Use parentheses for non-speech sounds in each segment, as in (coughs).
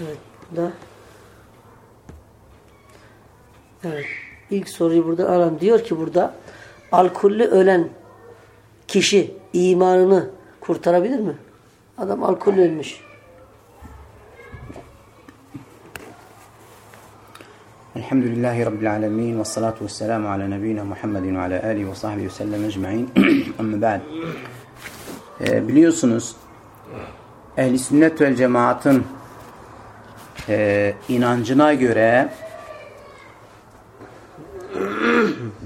Evet. Da. Evet. İlk soruyu burada aran diyor ki burada alkollü ölen kişi imanını kurtarabilir mi? Adam alkollü ölmüş. Elhamdülillahi Rabbil alemin ve salatu ve selamu ala nebiyyina Muhammedin ve ala alihi ve sahbihi ve sellem ecma'in. (clears throat) Amma ba'd. Ee, biliyorsunuz ehli sünnet vel cemaatın e, inancına göre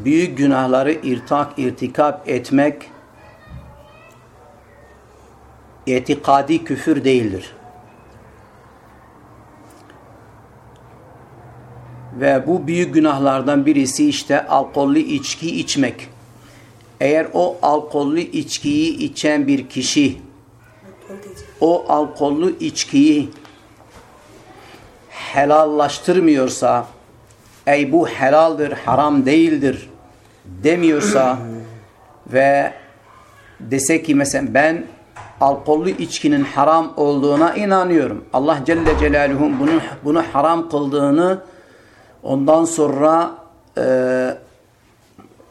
büyük günahları irtak, irtikap etmek itikadi küfür değildir. Ve bu büyük günahlardan birisi işte alkollü içki içmek. Eğer o alkollü içkiyi içen bir kişi o alkollü içkiyi helallaştırmıyorsa ey bu helaldir, haram değildir demiyorsa ve dese ki mesela ben alkollü içkinin haram olduğuna inanıyorum. Allah Celle Celaluhu bunu, bunu haram kıldığını ondan sonra e,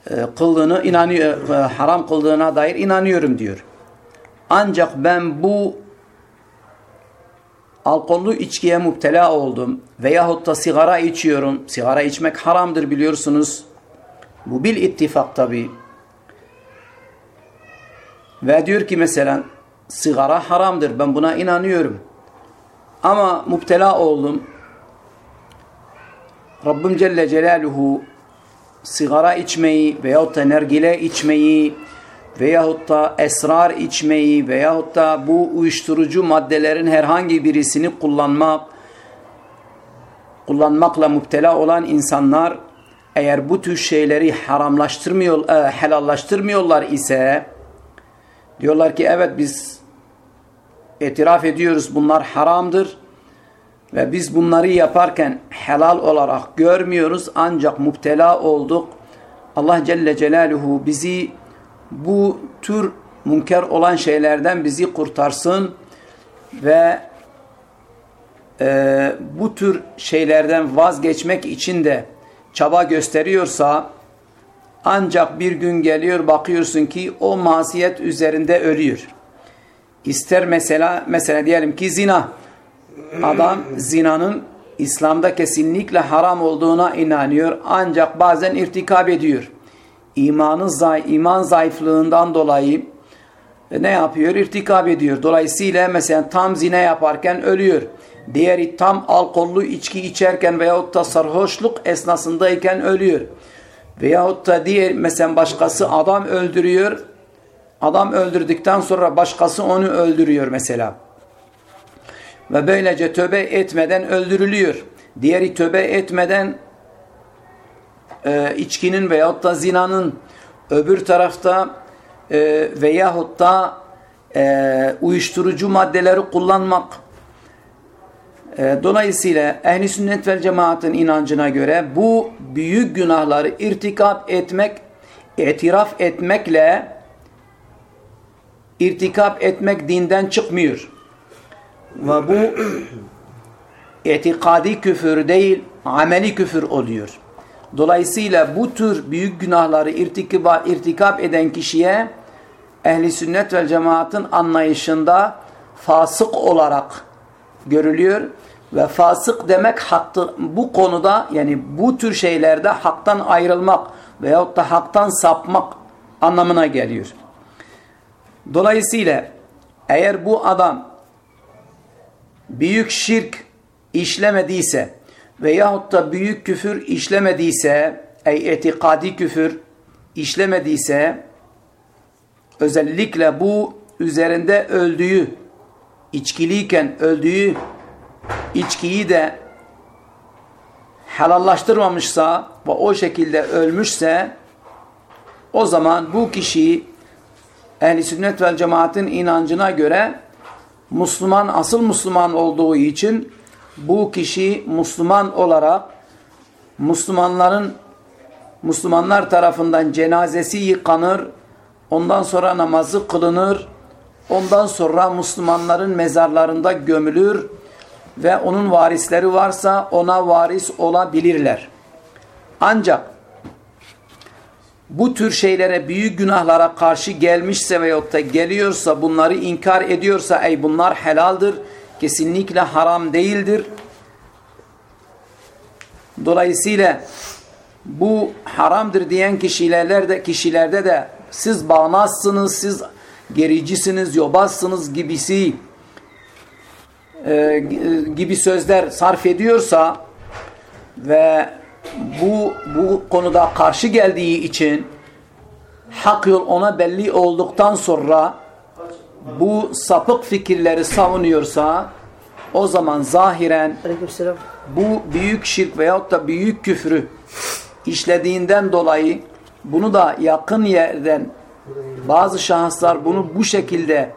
e, kıldığını inanıyor, e, haram kıldığına dair inanıyorum diyor. Ancak ben bu alkollü içkiye müptela oldum veyahut da sigara içiyorum. Sigara içmek haramdır biliyorsunuz. Bu bil ittifak tabi. Ve diyor ki mesela sigara haramdır. Ben buna inanıyorum. Ama müptela oldum. Rabbim Celle Celaluhu sigara içmeyi veyahut da nergile içmeyi veyahut da esrar içmeyi veyahut da bu uyuşturucu maddelerin herhangi birisini kullanmak kullanmakla müptela olan insanlar eğer bu tür şeyleri haramlaştırmıyor, e, helallaştırmıyorlar ise diyorlar ki evet biz itiraf ediyoruz bunlar haramdır ve biz bunları yaparken helal olarak görmüyoruz ancak müptela olduk. Allah Celle Celaluhu bizi bu tür münker olan şeylerden bizi kurtarsın ve e, bu tür şeylerden vazgeçmek için de çaba gösteriyorsa ancak bir gün geliyor bakıyorsun ki o masiyet üzerinde ölüyor. İster mesela mesela diyelim ki zina. Adam zinanın İslam'da kesinlikle haram olduğuna inanıyor ancak bazen irtikab ediyor. İmanı zay iman zayıflığından dolayı ne yapıyor? İrtikab ediyor. Dolayısıyla mesela tam zina yaparken ölüyor. Diğeri tam alkollü içki içerken veyahut da sarhoşluk esnasındayken ölüyor. Veyahut da diğer mesela başkası adam öldürüyor. Adam öldürdükten sonra başkası onu öldürüyor mesela. Ve böylece tövbe etmeden öldürülüyor. Diğeri tövbe etmeden e, içkinin veyahut da zinanın öbür tarafta e, veyahut da e, uyuşturucu maddeleri kullanmak. E, dolayısıyla ehli sünnet vel cemaatın inancına göre bu büyük günahları irtikap etmek, itiraf etmekle irtikap etmek dinden çıkmıyor. Ve bu (clears throat) itikadi küfür değil, ameli küfür oluyor. Dolayısıyla bu tür büyük günahları irtikaba, irtikap eden kişiye ehli sünnet ve cemaatın anlayışında fasık olarak görülüyor. Ve fasık demek haktı, bu konuda yani bu tür şeylerde haktan ayrılmak veyahut da haktan sapmak anlamına geliyor. Dolayısıyla eğer bu adam büyük şirk işlemediyse veyahut da büyük küfür işlemediyse ey etikadi küfür işlemediyse özellikle bu üzerinde öldüğü içkiliyken öldüğü içkiyi de helallaştırmamışsa ve o şekilde ölmüşse o zaman bu kişi ehli sünnet vel cemaatin inancına göre Müslüman asıl Müslüman olduğu için bu kişi Müslüman olarak Müslümanların Müslümanlar tarafından cenazesi yıkanır, ondan sonra namazı kılınır, ondan sonra Müslümanların mezarlarında gömülür ve onun varisleri varsa ona varis olabilirler. Ancak bu tür şeylere büyük günahlara karşı gelmişse veyahut da geliyorsa bunları inkar ediyorsa ey bunlar helaldir kesinlikle haram değildir. Dolayısıyla bu haramdır diyen kişilerde kişilerde de siz bağnazsınız, siz gericisiniz, yobazsınız gibisi e, gibi sözler sarf ediyorsa ve bu bu konuda karşı geldiği için hak yol ona belli olduktan sonra bu sapık fikirleri savunuyorsa o zaman zahiren bu büyük şirk veyahut da büyük küfrü işlediğinden dolayı bunu da yakın yerden bazı şahıslar bunu bu şekilde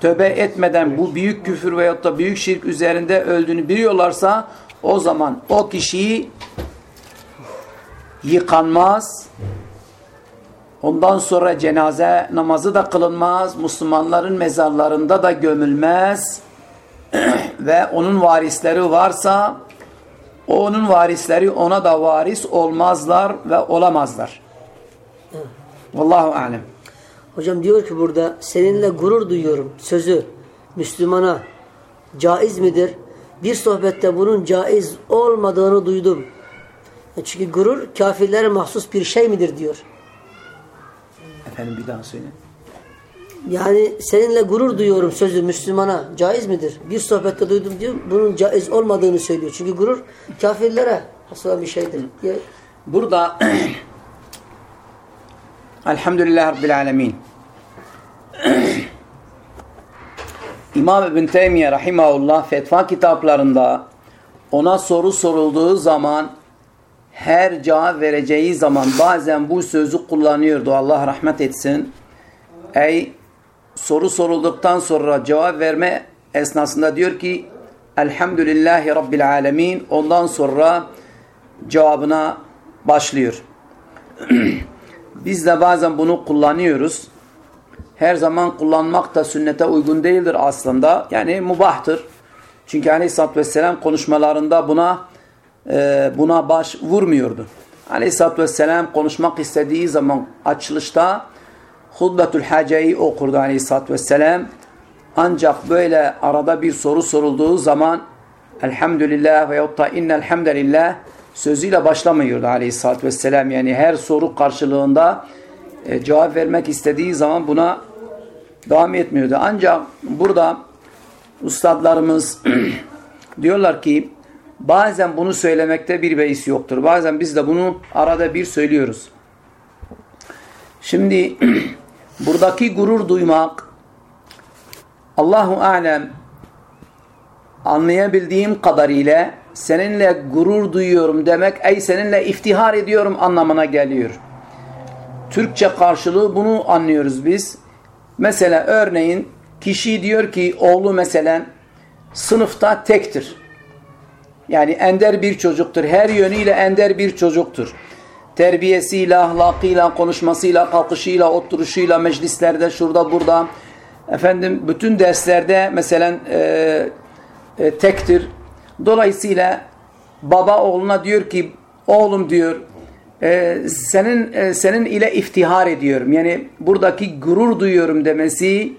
tövbe etmeden bu büyük küfür veyahut da büyük şirk üzerinde öldüğünü biliyorlarsa o zaman o kişiyi yıkanmaz. Ondan sonra cenaze namazı da kılınmaz. Müslümanların mezarlarında da gömülmez. (clears throat) Ve onun varisleri varsa onun varisleri ona da varis olmazlar ve olamazlar. Vallahu alem. Hocam diyor ki burada seninle gurur duyuyorum sözü Müslümana caiz midir? Bir sohbette bunun caiz olmadığını duydum. E Çünkü gurur kafirlere mahsus bir şey midir diyor. Efendim bir daha söyle. Yani seninle gurur duyuyorum sözü Müslümana caiz midir? Bir sohbette duydum diyor bunun caiz olmadığını söylüyor. Çünkü gurur kafirlere has olan bir şeydir. Ya- Burada (clears throat) Elhamdülillah Rabbil Alemin (clears throat) İmam İbn Teymiye Rahimahullah fetva kitaplarında ona soru sorulduğu zaman her cevap vereceği zaman bazen bu sözü kullanıyordu. Allah rahmet etsin. Ey soru sorulduktan sonra cevap verme esnasında diyor ki Elhamdülillahi Rabbil Alemin ondan sonra cevabına başlıyor. (clears throat) Biz de bazen bunu kullanıyoruz. Her zaman kullanmak da sünnete uygun değildir aslında. Yani mubahtır. Çünkü Aleyhisselatü Vesselam konuşmalarında buna buna baş vurmuyordu. Aleyhisselatü Vesselam konuşmak istediği zaman açılışta Hudbetül Hace'yi okurdu Aleyhisselatü Vesselam. Ancak böyle arada bir soru sorulduğu zaman Elhamdülillah veyahut da innel hamdelillah sözüyle başlamıyordu Aleyhisselatü Vesselam. Yani her soru karşılığında e, cevap vermek istediği zaman buna devam etmiyordu. Ancak burada ustadlarımız (clears throat) diyorlar ki bazen bunu söylemekte bir beis yoktur. Bazen biz de bunu arada bir söylüyoruz. Şimdi (clears throat) buradaki gurur duymak Allahu alem anlayabildiğim kadarıyla seninle gurur duyuyorum demek ey seninle iftihar ediyorum anlamına geliyor. Türkçe karşılığı bunu anlıyoruz biz. Mesela örneğin kişi diyor ki oğlu mesela sınıfta tektir. Yani ender bir çocuktur. Her yönüyle ender bir çocuktur. Terbiyesiyle, ahlakıyla, konuşmasıyla, kalkışıyla, oturuşuyla, meclislerde, şurada, burada. Efendim bütün derslerde mesela e, e, tektir. Dolayısıyla baba oğluna diyor ki oğlum diyor e, senin e, senin ile iftihar ediyorum. Yani buradaki gurur duyuyorum demesi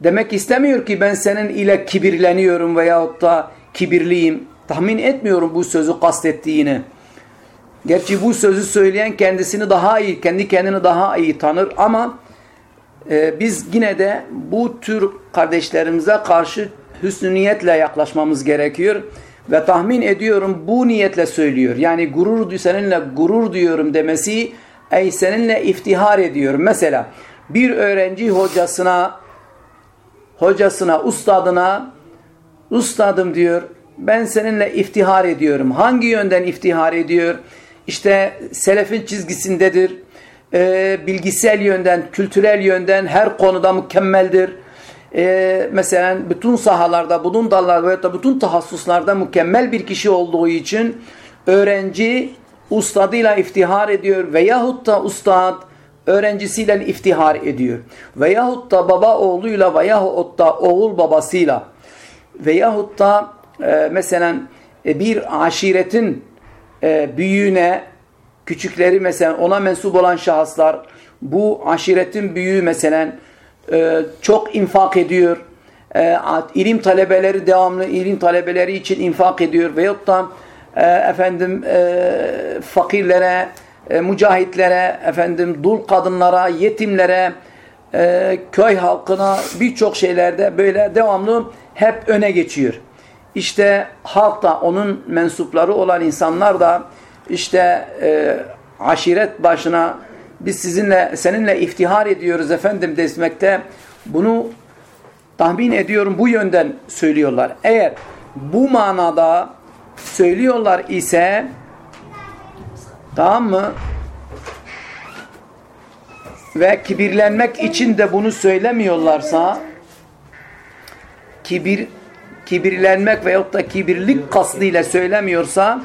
demek istemiyor ki ben senin ile kibirleniyorum veyahut da kibirliyim. Tahmin etmiyorum bu sözü kastettiğini. Gerçi bu sözü söyleyen kendisini daha iyi, kendi kendini daha iyi tanır ama e, biz yine de bu tür kardeşlerimize karşı hüsnü niyetle yaklaşmamız gerekiyor. Ve tahmin ediyorum bu niyetle söylüyor. Yani gurur seninle gurur diyorum demesi ey seninle iftihar ediyorum. Mesela bir öğrenci hocasına hocasına, ustadına ustadım diyor ben seninle iftihar ediyorum. Hangi yönden iftihar ediyor? İşte selefin çizgisindedir. Ee, bilgisel yönden, kültürel yönden her konuda mükemmeldir. Ee, mesela bütün sahalarda, bütün dallarda veya da bütün tahassuslarda mükemmel bir kişi olduğu için öğrenci ustadıyla iftihar ediyor veyahut da ustad öğrencisiyle iftihar ediyor. Veyahut da baba oğluyla veyahut da oğul babasıyla veyahut da e, mesela e, bir aşiretin e, büyüğüne küçükleri mesela ona mensup olan şahıslar bu aşiretin büyüğü mesela e, çok infak ediyor. E, ilim talebeleri devamlı ilim talebeleri için infak ediyor veyahut da e, efendim e, fakirlere, e, mücahitlere, efendim dul kadınlara, yetimlere, e, köy halkına birçok şeylerde böyle devamlı hep öne geçiyor. İşte halk da onun mensupları olan insanlar da işte e, aşiret başına biz sizinle seninle iftihar ediyoruz efendim desmekte bunu tahmin ediyorum bu yönden söylüyorlar. Eğer bu manada söylüyorlar ise tamam mı? Ve kibirlenmek için de bunu söylemiyorlarsa kibir kibirlenmek veyahut da kibirlik kastıyla söylemiyorsa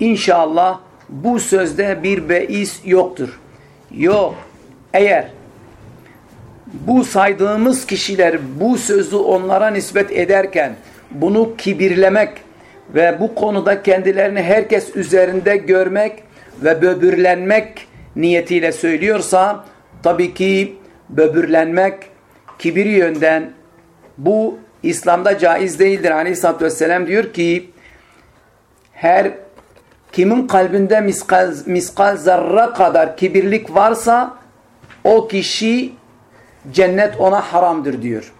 inşallah bu sözde bir beis yoktur. Yok. Eğer bu saydığımız kişiler bu sözü onlara nispet ederken bunu kibirlemek ve bu konuda kendilerini herkes üzerinde görmek ve böbürlenmek niyetiyle söylüyorsa tabii ki böbürlenmek kibir yönden bu İslam'da caiz değildir. Aleyhisselatü Vesselam diyor ki her kimin kalbinde miskal, miskal zarra kadar kibirlik varsa o kişi cennet ona haramdır diyor.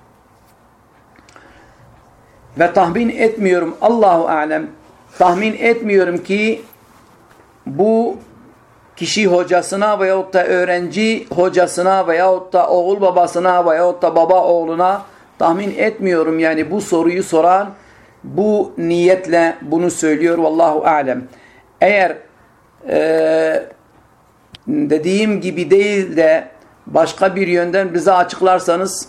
Ve tahmin etmiyorum Allahu alem tahmin etmiyorum ki bu kişi hocasına veyahut da öğrenci hocasına veyahut da oğul babasına veyahut da baba oğluna tahmin etmiyorum yani bu soruyu soran bu niyetle bunu söylüyor vallahu alem. Eğer e, dediğim gibi değil de başka bir yönden bize açıklarsanız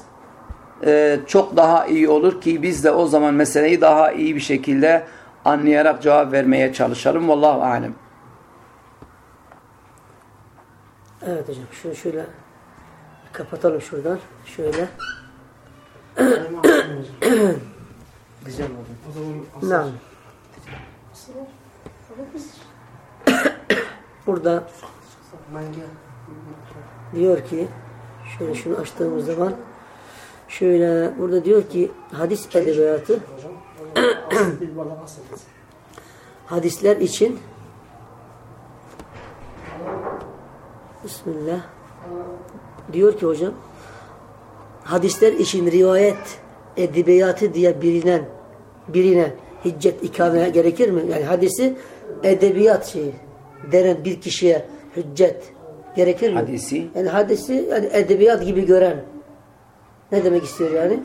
e, çok daha iyi olur ki biz de o zaman meseleyi daha iyi bir şekilde anlayarak cevap vermeye çalışalım. Vallahu alem. Evet hocam şunu şöyle kapatalım şuradan. Şöyle. Güzel oldu. O zaman Nam. Burada diyor ki şöyle şunu açtığımız zaman şöyle burada diyor ki hadis edebiyatı hadisler için Bismillah diyor ki hocam hadisler için rivayet edebiyatı diye bilinen birine hicret ikame gerekir mi? Yani hadisi edebiyat şeyi denen bir kişiye hüccet gerekir mi? Hadisi? Yani hadisi yani edebiyat gibi gören ne demek istiyor yani?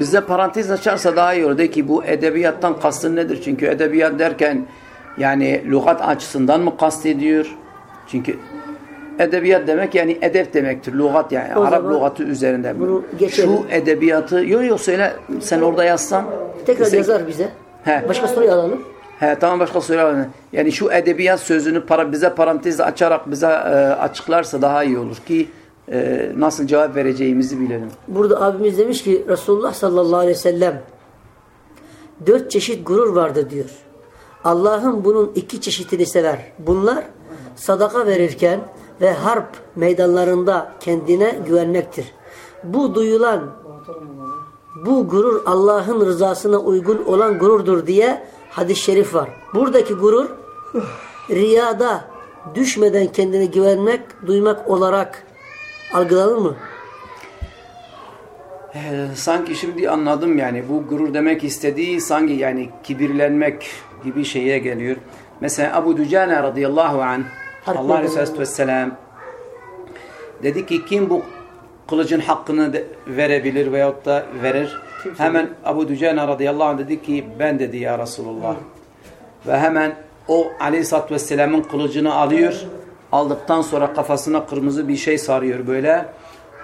Bize parantez açarsa daha iyi olur. De ki bu edebiyattan kastın nedir? Çünkü edebiyat derken yani lügat açısından mı kastediyor? Çünkü edebiyat demek yani edep demektir. Lügat yani O Arap lügatı üzerinde. bunu geçelim. Şu edebiyatı yok yok söyle sen orada yazsan. Tekrar Desek- yazar bize. He. Başka soruyu alalım. He tamam başka soru alalım. Yani şu edebiyat sözünü para, bize parantez açarak bize e, açıklarsa daha iyi olur ki e, nasıl cevap vereceğimizi bilelim. Burada abimiz demiş ki Resulullah sallallahu aleyhi ve sellem dört çeşit gurur vardı diyor. Allah'ın bunun iki çeşitini sever. Bunlar sadaka verirken ve harp meydanlarında kendine güvenmektir. Bu duyulan bu gurur Allah'ın rızasına uygun olan gururdur diye hadis-i şerif var. Buradaki gurur riyada düşmeden kendine güvenmek, duymak olarak algılanır mı? Ee, sanki şimdi anladım yani bu gurur demek istediği sanki yani kibirlenmek gibi şeye geliyor. Mesela Abu Ducane radıyallahu anh Harp Allah. Resulü vesselam dedi ki kim bu kılıcın hakkını verebilir veyahut da verir? Hemen Abu Ducane radıyallahu anh dedi ki ben dedi ya Resulullah. Ve hemen o aleyhissalatü vesselamın kılıcını alıyor. Aldıktan sonra kafasına kırmızı bir şey sarıyor böyle.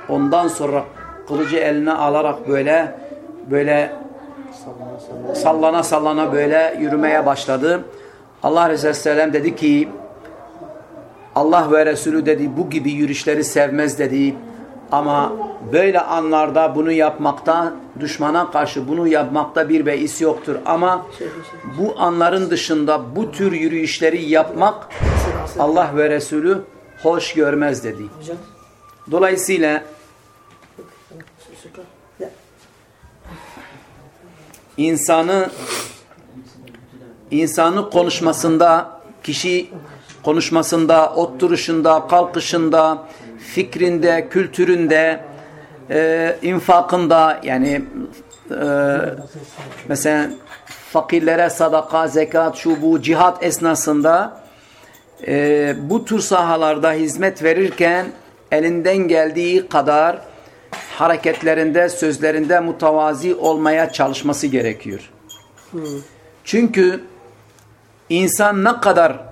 Ondan sonra kılıcı eline alarak böyle böyle sallana sallana böyle yürümeye başladı. Allah Resulü Sellem dedi ki Allah ve Resulü dedi bu gibi yürüyüşleri sevmez dedi. Ama böyle anlarda bunu yapmakta, düşmana karşı bunu yapmakta bir beis yoktur. Ama bu anların dışında bu tür yürüyüşleri yapmak Allah ve Resulü hoş görmez dedi. Dolayısıyla insanı insanı konuşmasında, kişi konuşmasında, oturuşunda, kalkışında, fikrinde, kültüründe, e, infakında yani e, mesela fakirlere sadaka, zekat, şu bu cihat esnasında e, bu tür sahalarda hizmet verirken elinden geldiği kadar hareketlerinde, sözlerinde mutavazi olmaya çalışması gerekiyor. Çünkü insan ne kadar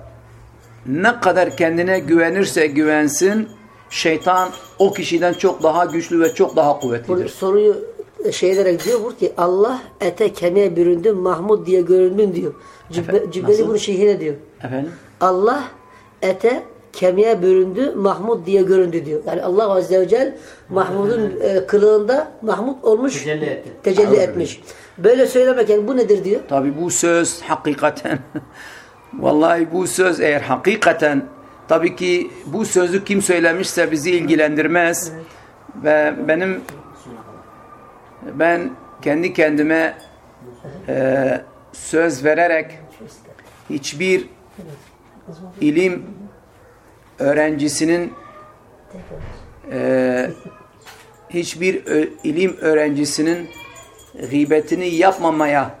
ne kadar kendine güvenirse güvensin şeytan o kişiden çok daha güçlü ve çok daha kuvvetlidir. soruyu şeylere diyor bu ki Allah ete kemiğe büründü Mahmud diye göründün diyor. Cübbe, Cübbeli bunu şehine diyor. Efendim? Allah ete kemiğe büründü Mahmud diye göründü diyor. Yani Allah Azze ve Celle Mahmud'un e, kılığında Mahmud olmuş. Tecelli etti. Tecelli etmiş. Böyle söylemek yani bu nedir diyor. Tabi bu söz hakikaten vallahi bu söz eğer hakikaten tabii ki bu sözü kim söylemişse bizi ilgilendirmez. Ve benim ben kendi kendime e, söz vererek hiçbir ilim öğrencisinin e, hiçbir ilim öğrencisinin gıybetini yapmamaya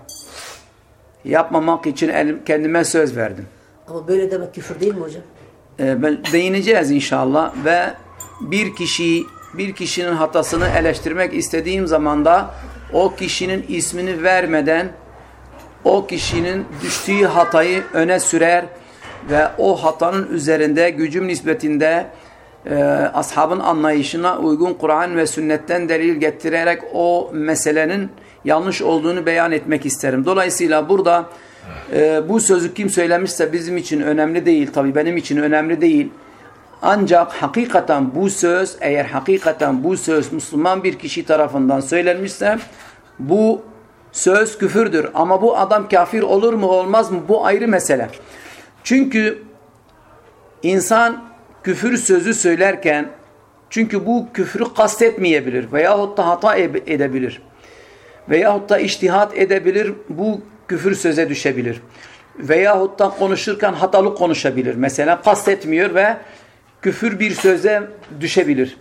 yapmamak için kendime söz verdim. Ama böyle demek küfür değil mi hocam? Ee, ben değineceğiz inşallah ve bir kişi bir kişinin hatasını eleştirmek istediğim zaman da o kişinin ismini vermeden o kişinin düştüğü hatayı öne sürer ve o hatanın üzerinde gücüm nispetinde e, ashabın anlayışına uygun Kur'an ve sünnetten delil getirerek o meselenin yanlış olduğunu beyan etmek isterim. Dolayısıyla burada e, bu sözü kim söylemişse bizim için önemli değil. Tabii benim için önemli değil. Ancak hakikaten bu söz eğer hakikaten bu söz Müslüman bir kişi tarafından söylenmişse bu söz küfürdür. Ama bu adam kafir olur mu olmaz mı bu ayrı mesele. Çünkü insan küfür sözü söylerken çünkü bu küfrü kastetmeyebilir veyahut da hata edebilir. Veyahut da iştihat edebilir bu küfür söze düşebilir. Veyahut da konuşurken hatalı konuşabilir. Mesela kastetmiyor ve küfür bir söze düşebilir.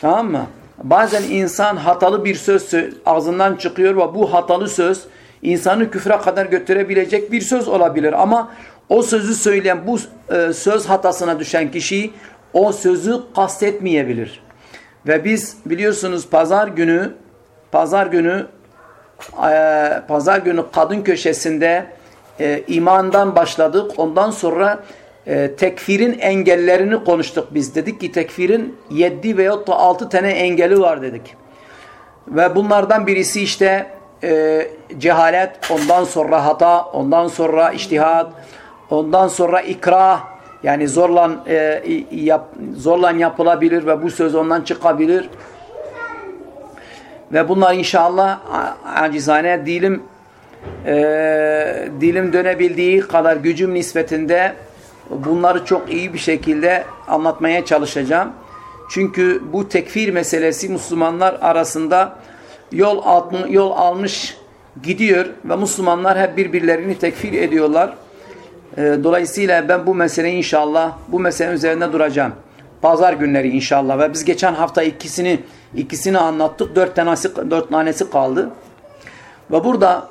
Tamam mı? Bazen insan hatalı bir söz sö- ağzından çıkıyor ve bu hatalı söz insanı küfre kadar götürebilecek bir söz olabilir. Ama o sözü söyleyen bu e, söz hatasına düşen kişi o sözü kastetmeyebilir. Ve biz biliyorsunuz pazar günü pazar günü e, pazar günü kadın köşesinde e, imandan başladık. Ondan sonra e, tekfirin engellerini konuştuk biz. Dedik ki tekfirin 7 veyahut da 6 tane engeli var dedik. Ve bunlardan birisi işte e, cehalet, ondan sonra hata, ondan sonra iştihat, ondan sonra ikrah yani zorla e, yap, zorla yapılabilir ve bu söz ondan çıkabilir. Ve bunlar inşallah acizane dilim e, dilim dönebildiği kadar gücüm nispetinde bunları çok iyi bir şekilde anlatmaya çalışacağım. Çünkü bu tekfir meselesi Müslümanlar arasında yol, alt, yol almış gidiyor ve Müslümanlar hep birbirlerini tekfir ediyorlar. E, dolayısıyla ben bu meseleyi inşallah bu mesele üzerinde duracağım. Pazar günleri inşallah ve biz geçen hafta ikisini ikisini anlattık. Dört tanesi, dört tanesi kaldı. Ve burada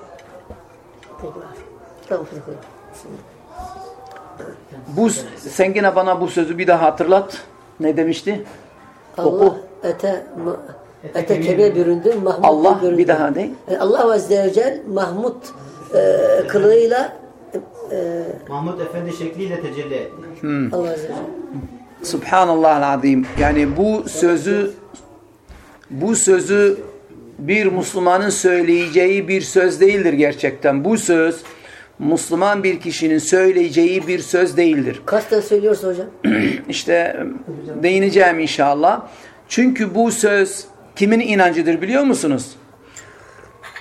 bu sen yine bana bu sözü bir daha hatırlat. Ne demişti? Allah Oku. ete ma- ete kemiğe büründü Mahmud Allah göründü. bir daha de. Yani Allah Azze ve Celle Mahmud e, kılığıyla e, Mahmud Efendi şekliyle tecelli etti. Allah Azze ve Celle. Subhanallah azim. Yani bu sözü bu sözü bir Müslümanın söyleyeceği bir söz değildir gerçekten. Bu söz Müslüman bir kişinin söyleyeceği bir söz değildir. (clears throat) Kasten söylüyorsa hocam. (clears throat) İşte değineceğim inşallah. Çünkü bu söz kimin inancıdır biliyor musunuz?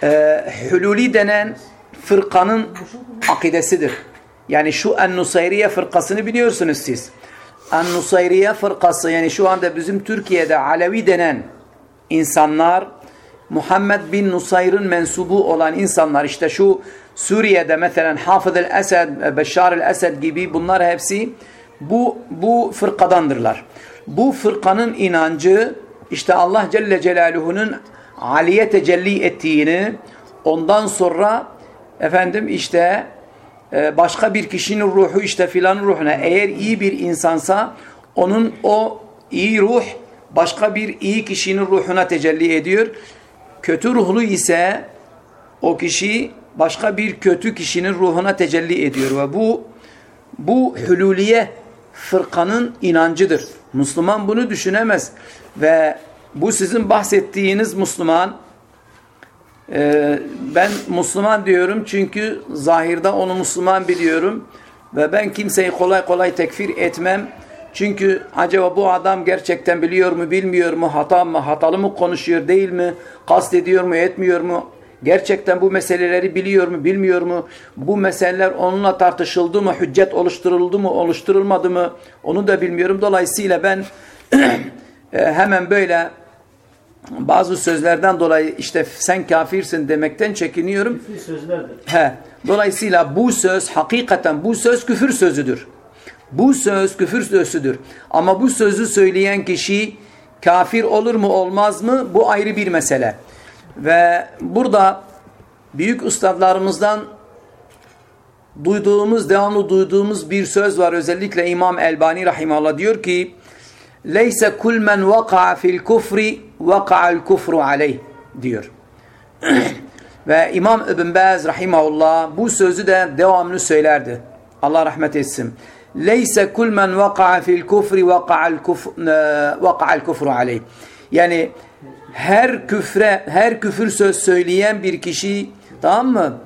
Ee, Hululi denen fırkanın akidesidir. Yani şu En-Nusayriye fırkasını biliyorsunuz siz. En-Nusayriye fırkası yani şu anda bizim Türkiye'de Alevi denen insanlar Muhammed bin Nusayr'ın mensubu olan insanlar işte şu Suriye'de mesela Hafız el-Esed, Beşar el-Esed gibi bunlar hepsi bu, bu fırkadandırlar. Bu fırkanın inancı işte Allah Celle Celaluhu'nun aliye tecelli ettiğini ondan sonra efendim işte e, başka bir kişinin ruhu işte filanın ruhuna eğer iyi bir insansa onun o iyi ruh başka bir iyi kişinin ruhuna tecelli ediyor. Kötü ruhlu ise o kişi başka bir kötü kişinin ruhuna tecelli ediyor ve bu bu hululiye fırkanın inancıdır. Müslüman bunu düşünemez ve bu sizin bahsettiğiniz Müslüman e, ben Müslüman diyorum çünkü zahirde onu Müslüman biliyorum ve ben kimseyi kolay kolay tekfir etmem. Çünkü acaba bu adam gerçekten biliyor mu bilmiyor mu hata mı hatalı mı konuşuyor değil mi kast ediyor mu etmiyor mu gerçekten bu meseleleri biliyor mu bilmiyor mu bu meseleler onunla tartışıldı mı hüccet oluşturuldu mu oluşturulmadı mı onu da bilmiyorum dolayısıyla ben (clears throat) hemen böyle bazı sözlerden dolayı işte sen kafirsin demekten çekiniyorum. Küfür sözlerdir. He. Dolayısıyla bu söz hakikaten bu söz küfür sözüdür. Bu söz küfür sözüdür. Ama bu sözü söyleyen kişi kafir olur mu olmaz mı bu ayrı bir mesele. Ve burada büyük ustadlarımızdan duyduğumuz, devamlı duyduğumuz bir söz var. Özellikle İmam Elbani Rahimallah diyor ki Leyse kul men vaka'a fil kufri vaka'al kufru aleyh diyor. (clears throat) Ve İmam İbn Baz rahimahullah bu sözü de devamlı söylerdi. Allah rahmet etsin. Leyse kul men vaka'a fil kufri vaka'al kufru, vaka'al kufru aleyh. Yani her küfre, her küfür söz söyleyen bir kişi tamam mı?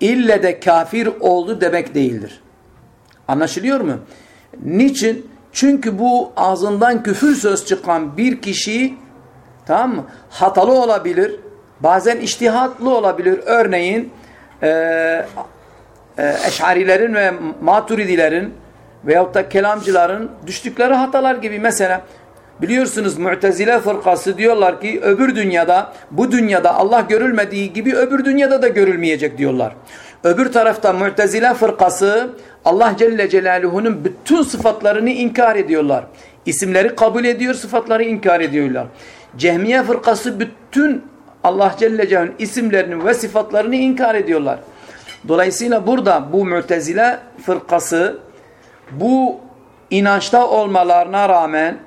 İlle de kafir oldu demek değildir. Anlaşılıyor mu? Niçin? Çünkü bu ağzından küfür söz çıkan bir kişi tamam mı? Hatalı olabilir. Bazen iştihatlı olabilir. Örneğin e, e, eşarilerin ve maturidilerin veyahut da kelamcıların düştükleri hatalar gibi mesela biliyorsunuz Mu'tezile fırkası diyorlar ki öbür dünyada bu dünyada Allah görülmediği gibi öbür dünyada da görülmeyecek diyorlar. Öbür tarafta Mu'tezile fırkası Allah Celle Celaluhu'nun bütün sıfatlarını inkar ediyorlar. İsimleri kabul ediyor, sıfatları inkar ediyorlar. Cehmiye fırkası bütün Allah Celle Celaluhu'nun isimlerini ve sıfatlarını inkar ediyorlar. Dolayısıyla burada bu Mu'tezile fırkası bu inançta olmalarına rağmen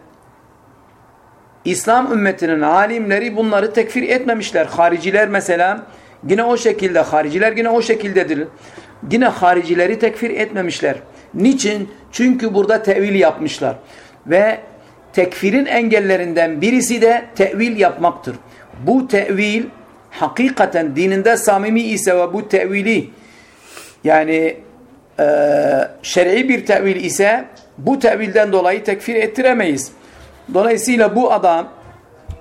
İslam ümmetinin alimleri bunları tekfir etmemişler. Hariciler mesela yine o şekilde, hariciler yine o şekildedir. Yine haricileri tekfir etmemişler. Niçin? Çünkü burada tevil yapmışlar. Ve tekfirin engellerinden birisi de tevil yapmaktır. Bu tevil hakikaten dininde samimi ise ve bu tevili yani şer'i bir tevil ise bu tevilden dolayı tekfir ettiremeyiz. Dolayısıyla bu adam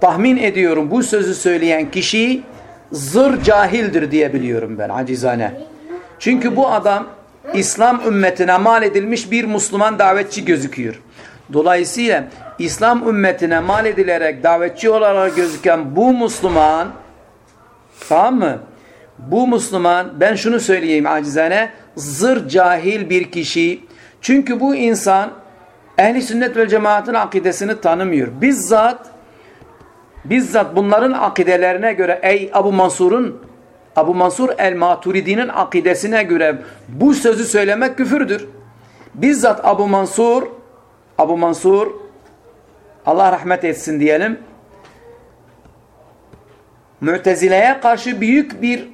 tahmin ediyorum bu sözü söyleyen kişi zır cahildir diye biliyorum ben acizane. Çünkü bu adam İslam ümmetine mal edilmiş bir Müslüman davetçi gözüküyor. Dolayısıyla İslam ümmetine mal edilerek davetçi olarak gözüken bu Müslüman tamam mı? Bu Müslüman ben şunu söyleyeyim acizane zır cahil bir kişi. Çünkü bu insan ehli sünnet ve cemaatin akidesini tanımıyor. Bizzat bizzat bunların akidelerine göre ey Abu Mansur'un Abu Mansur el-Maturidi'nin akidesine göre bu sözü söylemek küfürdür. Bizzat Abu Mansur Abu Mansur Allah rahmet etsin diyelim Mu'tezile'ye karşı büyük bir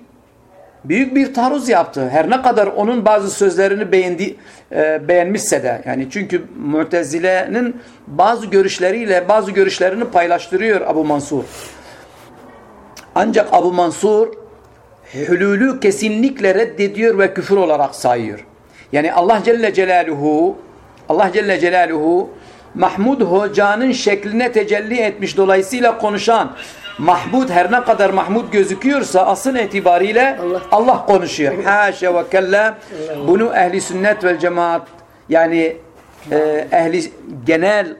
büyük bir taarruz yaptı. Her ne kadar onun bazı sözlerini beğendi, e, beğenmişse de yani çünkü Mu'tezile'nin bazı görüşleriyle bazı görüşlerini paylaştırıyor Abu Mansur. Ancak Abu Mansur hülülü kesinlikle reddediyor ve küfür olarak sayıyor. Yani Allah Celle Celaluhu Allah Celle Celaluhu Mahmud Hoca'nın şekline tecelli etmiş. Dolayısıyla konuşan Mahmud her ne kadar Mahmud gözüküyorsa asıl itibariyle Allah, Allah. konuşuyor. Haşa ve kella bunu ehli sünnet vel cemaat yani e, ehli genel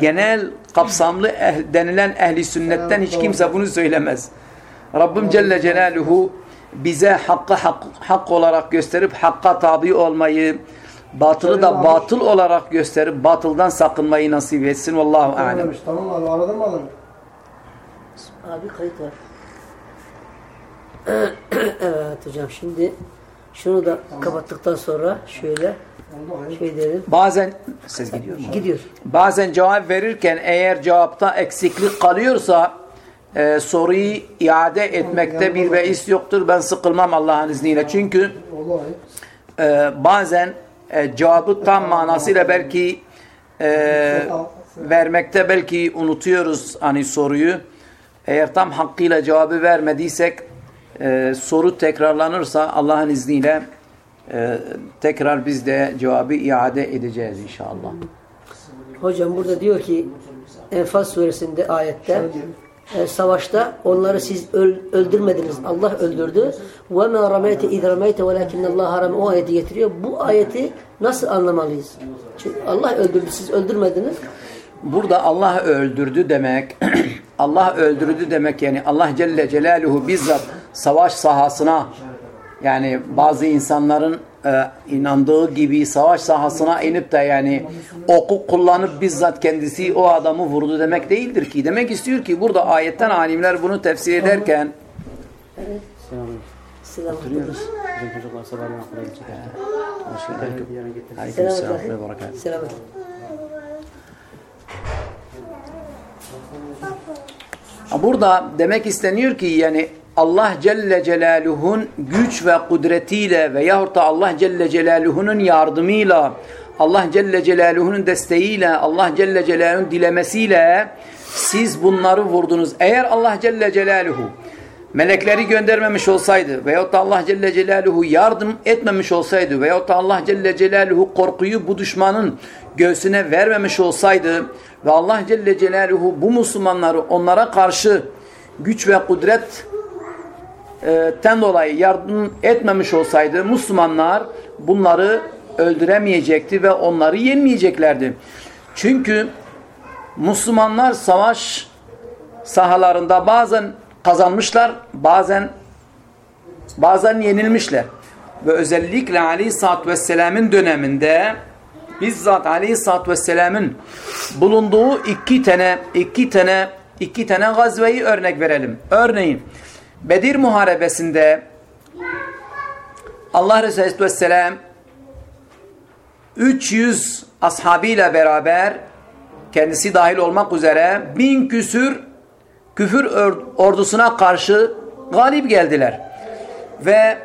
genel kapsamlı ehl- denilen ehli sünnetten hiç kimse bunu söylemez. Rabbim Celle Celaluhu bize hakkı hak, hak olarak gösterip hakka tabi olmayı, batılı da batıl olarak gösterip batıldan sakınmayı nasip etsin. Vallahu alem. Tamam abi aradın mı adamı? Abi kayıt var. (clears throat) evet hocam şimdi şunu da kapattıktan sonra şöyle şey dedim. Bazen ses gidiyor. mu? Gidiyor. Bazen cevap verirken eğer cevapta eksiklik kalıyorsa e, soruyu iade etmekte bir beis yoktur. Ben sıkılmam Allah'ın izniyle. Çünkü e, bazen e, cevabı tam manasıyla belki e, vermekte belki unutuyoruz hani soruyu. Eğer tam hakkıyla cevabı vermediysek e, soru tekrarlanırsa Allah'ın izniyle e, tekrar biz de cevabı iade edeceğiz inşallah. Hocam burada diyor ki Enfal suresinde ayette e, savaşta onları siz öl- öldürmediniz. Allah öldürdü. Ve ma rameyte iz rameyte velakinnallaha rame o ayeti getiriyor. Bu ayeti nasıl anlamalıyız? Çünkü Allah öldürdü siz öldürmediniz. Burada Allah öldürdü demek, (clears throat) Allah öldürdü demek yani Allah Celle Celaluhu bizzat savaş sahasına yani bazı insanların e, inandığı gibi savaş sahasına inip de yani oku kullanıp bizzat kendisi o adamı vurdu demek değildir ki. Demek istiyor ki burada ayetten alimler bunu tefsir ederken. Bizim çocuklar okula ve berekatuhu. Selam. Burada demek isteniyor ki yani Allah Celle Celaluhu'nun güç ve kudretiyle veyahut da Allah Celle Celaluhu'nun yardımıyla Allah Celle Celaluhu'nun desteğiyle Allah Celle Celaluhu'nun dilemesiyle siz bunları vurdunuz. Eğer Allah Celle Celaluhu melekleri göndermemiş olsaydı veyahut da Allah Celle Celaluhu yardım etmemiş olsaydı veyahut da Allah Celle Celaluhu korkuyu bu düşmanın göğsüne vermemiş olsaydı ve Allah Celle Celaluhu bu Müslümanları onlara karşı güç ve kudret e, ten dolayı yardım etmemiş olsaydı Müslümanlar bunları öldüremeyecekti ve onları yenmeyeceklerdi. Çünkü Müslümanlar savaş sahalarında bazen kazanmışlar, bazen bazen yenilmişler. Ve özellikle Aleyhisselatü Vesselam'ın döneminde bizzat Aleyhisselatü Vesselam'ın bulunduğu iki tane iki tane iki tane gazveyi örnek verelim. Örneğin Bedir Muharebesi'nde Allah Resulü Aleyhisselam 300 ashabıyla beraber kendisi dahil olmak üzere bin küsür küfür ordusuna karşı galip geldiler. Ve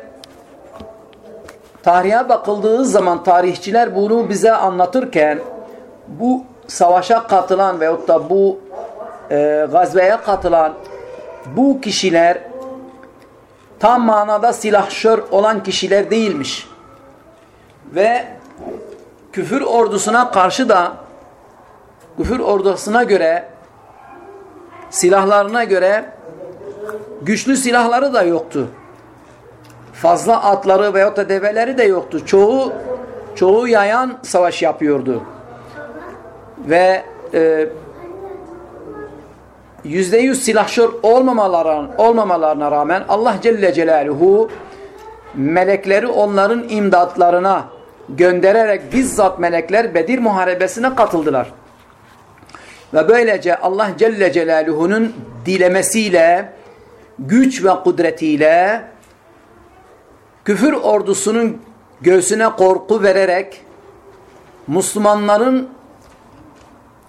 tarihe bakıldığı zaman tarihçiler bunu bize anlatırken bu savaşa katılan veyahut da bu e, gazveye katılan bu kişiler tam manada silahşör olan kişiler değilmiş. Ve küfür ordusuna karşı da küfür ordusuna göre silahlarına göre güçlü silahları da yoktu. Fazla atları veyahut da develeri de yoktu. Çoğu çoğu yayan savaş yapıyordu. Ve e, yüzde yüz silahşör olmamalarına, olmamalarına rağmen Allah Celle Celaluhu melekleri onların imdatlarına göndererek bizzat melekler Bedir Muharebesi'ne katıldılar. Ve böylece Allah Celle Celaluhu'nun dilemesiyle, güç ve kudretiyle küfür ordusunun göğsüne korku vererek Müslümanların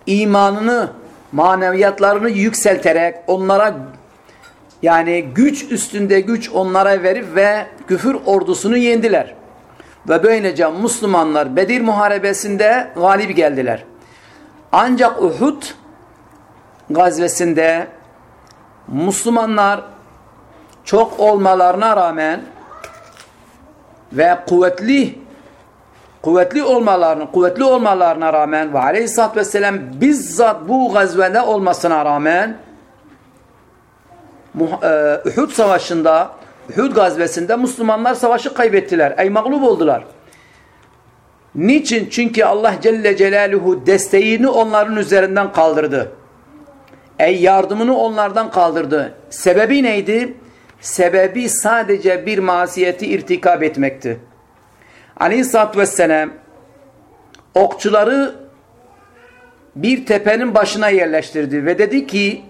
imanını, maneviyatlarını yükselterek onlara yani güç üstünde güç onlara verip ve küfür ordusunu yendiler. Ve böylece Müslümanlar Bedir Muharebesi'nde galip geldiler. Ancak Uhud gazvesinde Müslümanlar çok olmalarına rağmen ve kuvvetli kuvvetli olmalarını, kuvvetli olmalarına rağmen ve aleyhissalatü vesselam bizzat bu gazvede olmasına rağmen e, Uhud savaşında Uhud gazvesinde Müslümanlar savaşı kaybettiler. Ey mağlup oldular. Niçin? Çünkü Allah Celle Celaluhu desteğini onların üzerinden kaldırdı. Ey yardımını onlardan kaldırdı. Sebebi neydi? Sebebi sadece bir masiyeti irtikab etmekti. Aleyhisselatü Vesselam okçuları bir tepenin başına yerleştirdi ve dedi ki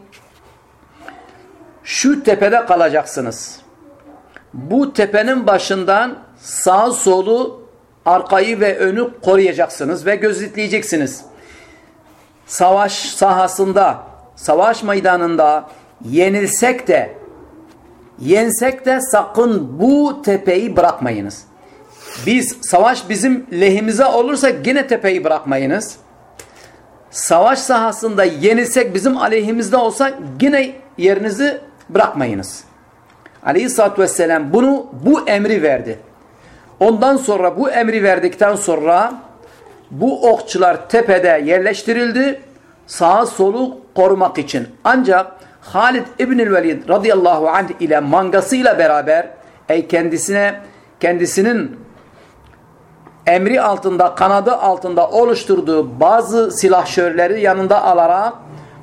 şu tepede kalacaksınız. Bu tepenin başından sağ solu arkayı ve önü koruyacaksınız ve gözetleyeceksiniz. Savaş sahasında, savaş meydanında yenilsek de yensek de sakın bu tepeyi bırakmayınız. Biz savaş bizim lehimize olursa yine tepeyi bırakmayınız. Savaş sahasında yenilsek bizim aleyhimizde olsa yine yerinizi bırakmayınız. Aleyhisselatü Vesselam bunu bu emri verdi. Ondan sonra bu emri verdikten sonra bu okçular tepede yerleştirildi sağa solu korumak için. Ancak Halid İbnül Velid radıyallahu anh ile mangasıyla beraber ey kendisine kendisinin emri altında kanadı altında oluşturduğu bazı silahşörleri yanında alarak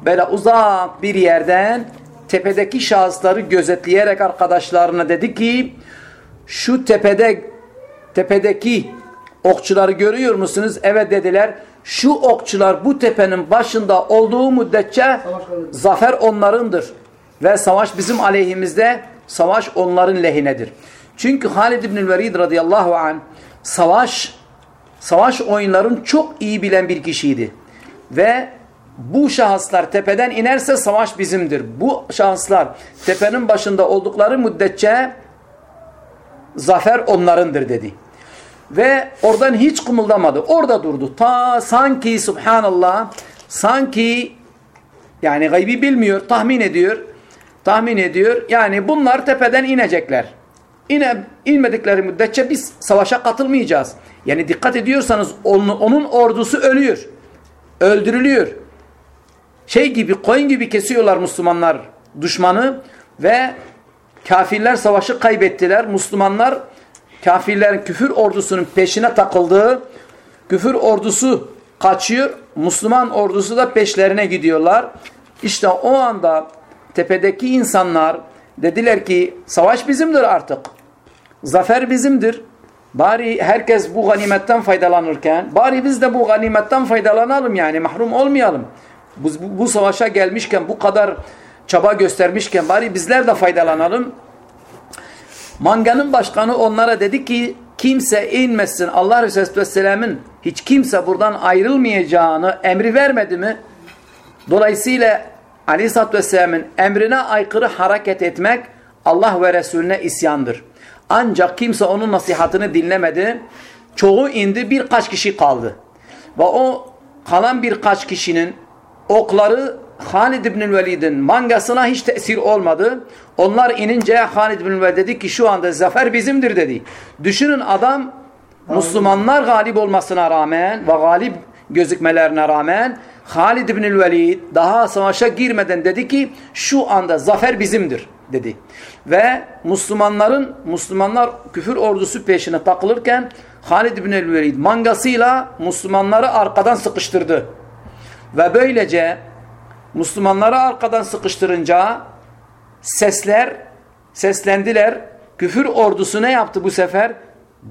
böyle uzak bir yerden tepedeki şahısları gözetleyerek arkadaşlarına dedi ki şu tepede tepedeki okçuları görüyor musunuz? Evet dediler. Şu okçular bu tepenin başında olduğu müddetçe zafer onlarındır. Ve savaş bizim aleyhimizde, savaş onların lehinedir. Çünkü Halid İbnül Velid radıyallahu anh savaş savaş oyunların çok iyi bilen bir kişiydi. Ve bu şahıslar tepeden inerse savaş bizimdir. Bu şahıslar tepenin başında oldukları müddetçe zafer onlarındır dedi. Ve oradan hiç kımıldamadı. Orada durdu. Ta sanki subhanallah sanki yani gaybi bilmiyor, tahmin ediyor. Tahmin ediyor. Yani bunlar tepeden inecekler. İne, inmedikleri müddetçe biz savaşa katılmayacağız. Yani dikkat ediyorsanız onun, onun ordusu ölüyor. Öldürülüyor. Şey gibi koyun gibi kesiyorlar Müslümanlar düşmanı ve kafirler savaşı kaybettiler. Müslümanlar kafirlerin küfür ordusunun peşine takıldığı küfür ordusu kaçıyor. Müslüman ordusu da peşlerine gidiyorlar. İşte o anda tepedeki insanlar dediler ki savaş bizimdir artık. Zafer bizimdir. Bari herkes bu ganimetten faydalanırken bari biz de bu ganimetten faydalanalım yani mahrum olmayalım. Bu, bu, savaşa gelmişken bu kadar çaba göstermişken bari bizler de faydalanalım. Manganın başkanı onlara dedi ki kimse inmesin Allah Resulü Vesselam'ın hiç kimse buradan ayrılmayacağını emri vermedi mi? Dolayısıyla Aleyhisselatü Vesselam'ın emrine aykırı hareket etmek Allah ve Resulüne isyandır. Ancak kimse onun nasihatini dinlemedi. Çoğu indi birkaç kişi kaldı. Ve o kalan birkaç kişinin okları Halid İbnül Velid'in mangasına hiç tesir olmadı. Onlar inince Halid İbnül Velid dedi ki şu anda zafer bizimdir dedi. Düşünün adam Müslümanlar galip olmasına rağmen ve galip gözükmelerine rağmen Halid İbnül Velid daha savaşa girmeden dedi ki şu anda zafer bizimdir dedi. Ve Müslümanların Müslümanlar küfür ordusu peşine takılırken Halid İbnül Velid mangasıyla Müslümanları arkadan sıkıştırdı. Ve böylece Müslümanları arkadan sıkıştırınca sesler seslendiler. Küfür ordusu ne yaptı bu sefer?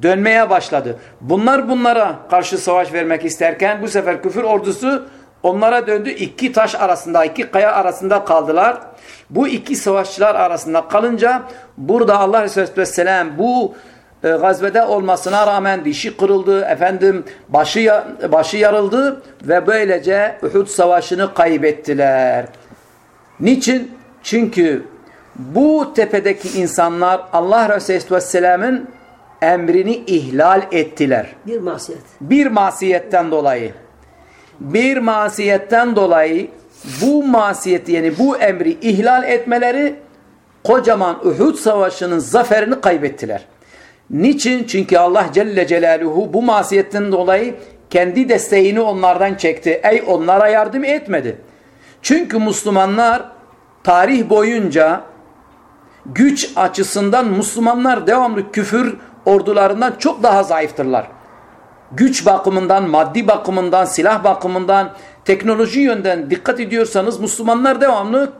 Dönmeye başladı. Bunlar bunlara karşı savaş vermek isterken bu sefer küfür ordusu onlara döndü. İki taş arasında, iki kaya arasında kaldılar. Bu iki savaşçılar arasında kalınca burada Allah Resulü Aleyhisselam bu e, gazvede olmasına rağmen dişi kırıldı, efendim başı başı yarıldı ve böylece Uhud savaşını kaybettiler. Niçin? Çünkü bu tepedeki insanlar Allah Resulü Aleyhisselam'ın emrini ihlal ettiler. Bir masiyet. Bir masiyetten dolayı. Bir masiyetten dolayı bu masiyeti yani bu emri ihlal etmeleri kocaman Uhud savaşının zaferini kaybettiler. Niçin? Çünkü Allah Celle Celaluhu bu masiyetten dolayı kendi desteğini onlardan çekti. Ey onlara yardım etmedi. Çünkü Müslümanlar tarih boyunca güç açısından Müslümanlar devamlı küfür ordularından çok daha zayıftırlar. Güç bakımından, maddi bakımından, silah bakımından, teknoloji yönden dikkat ediyorsanız Müslümanlar devamlı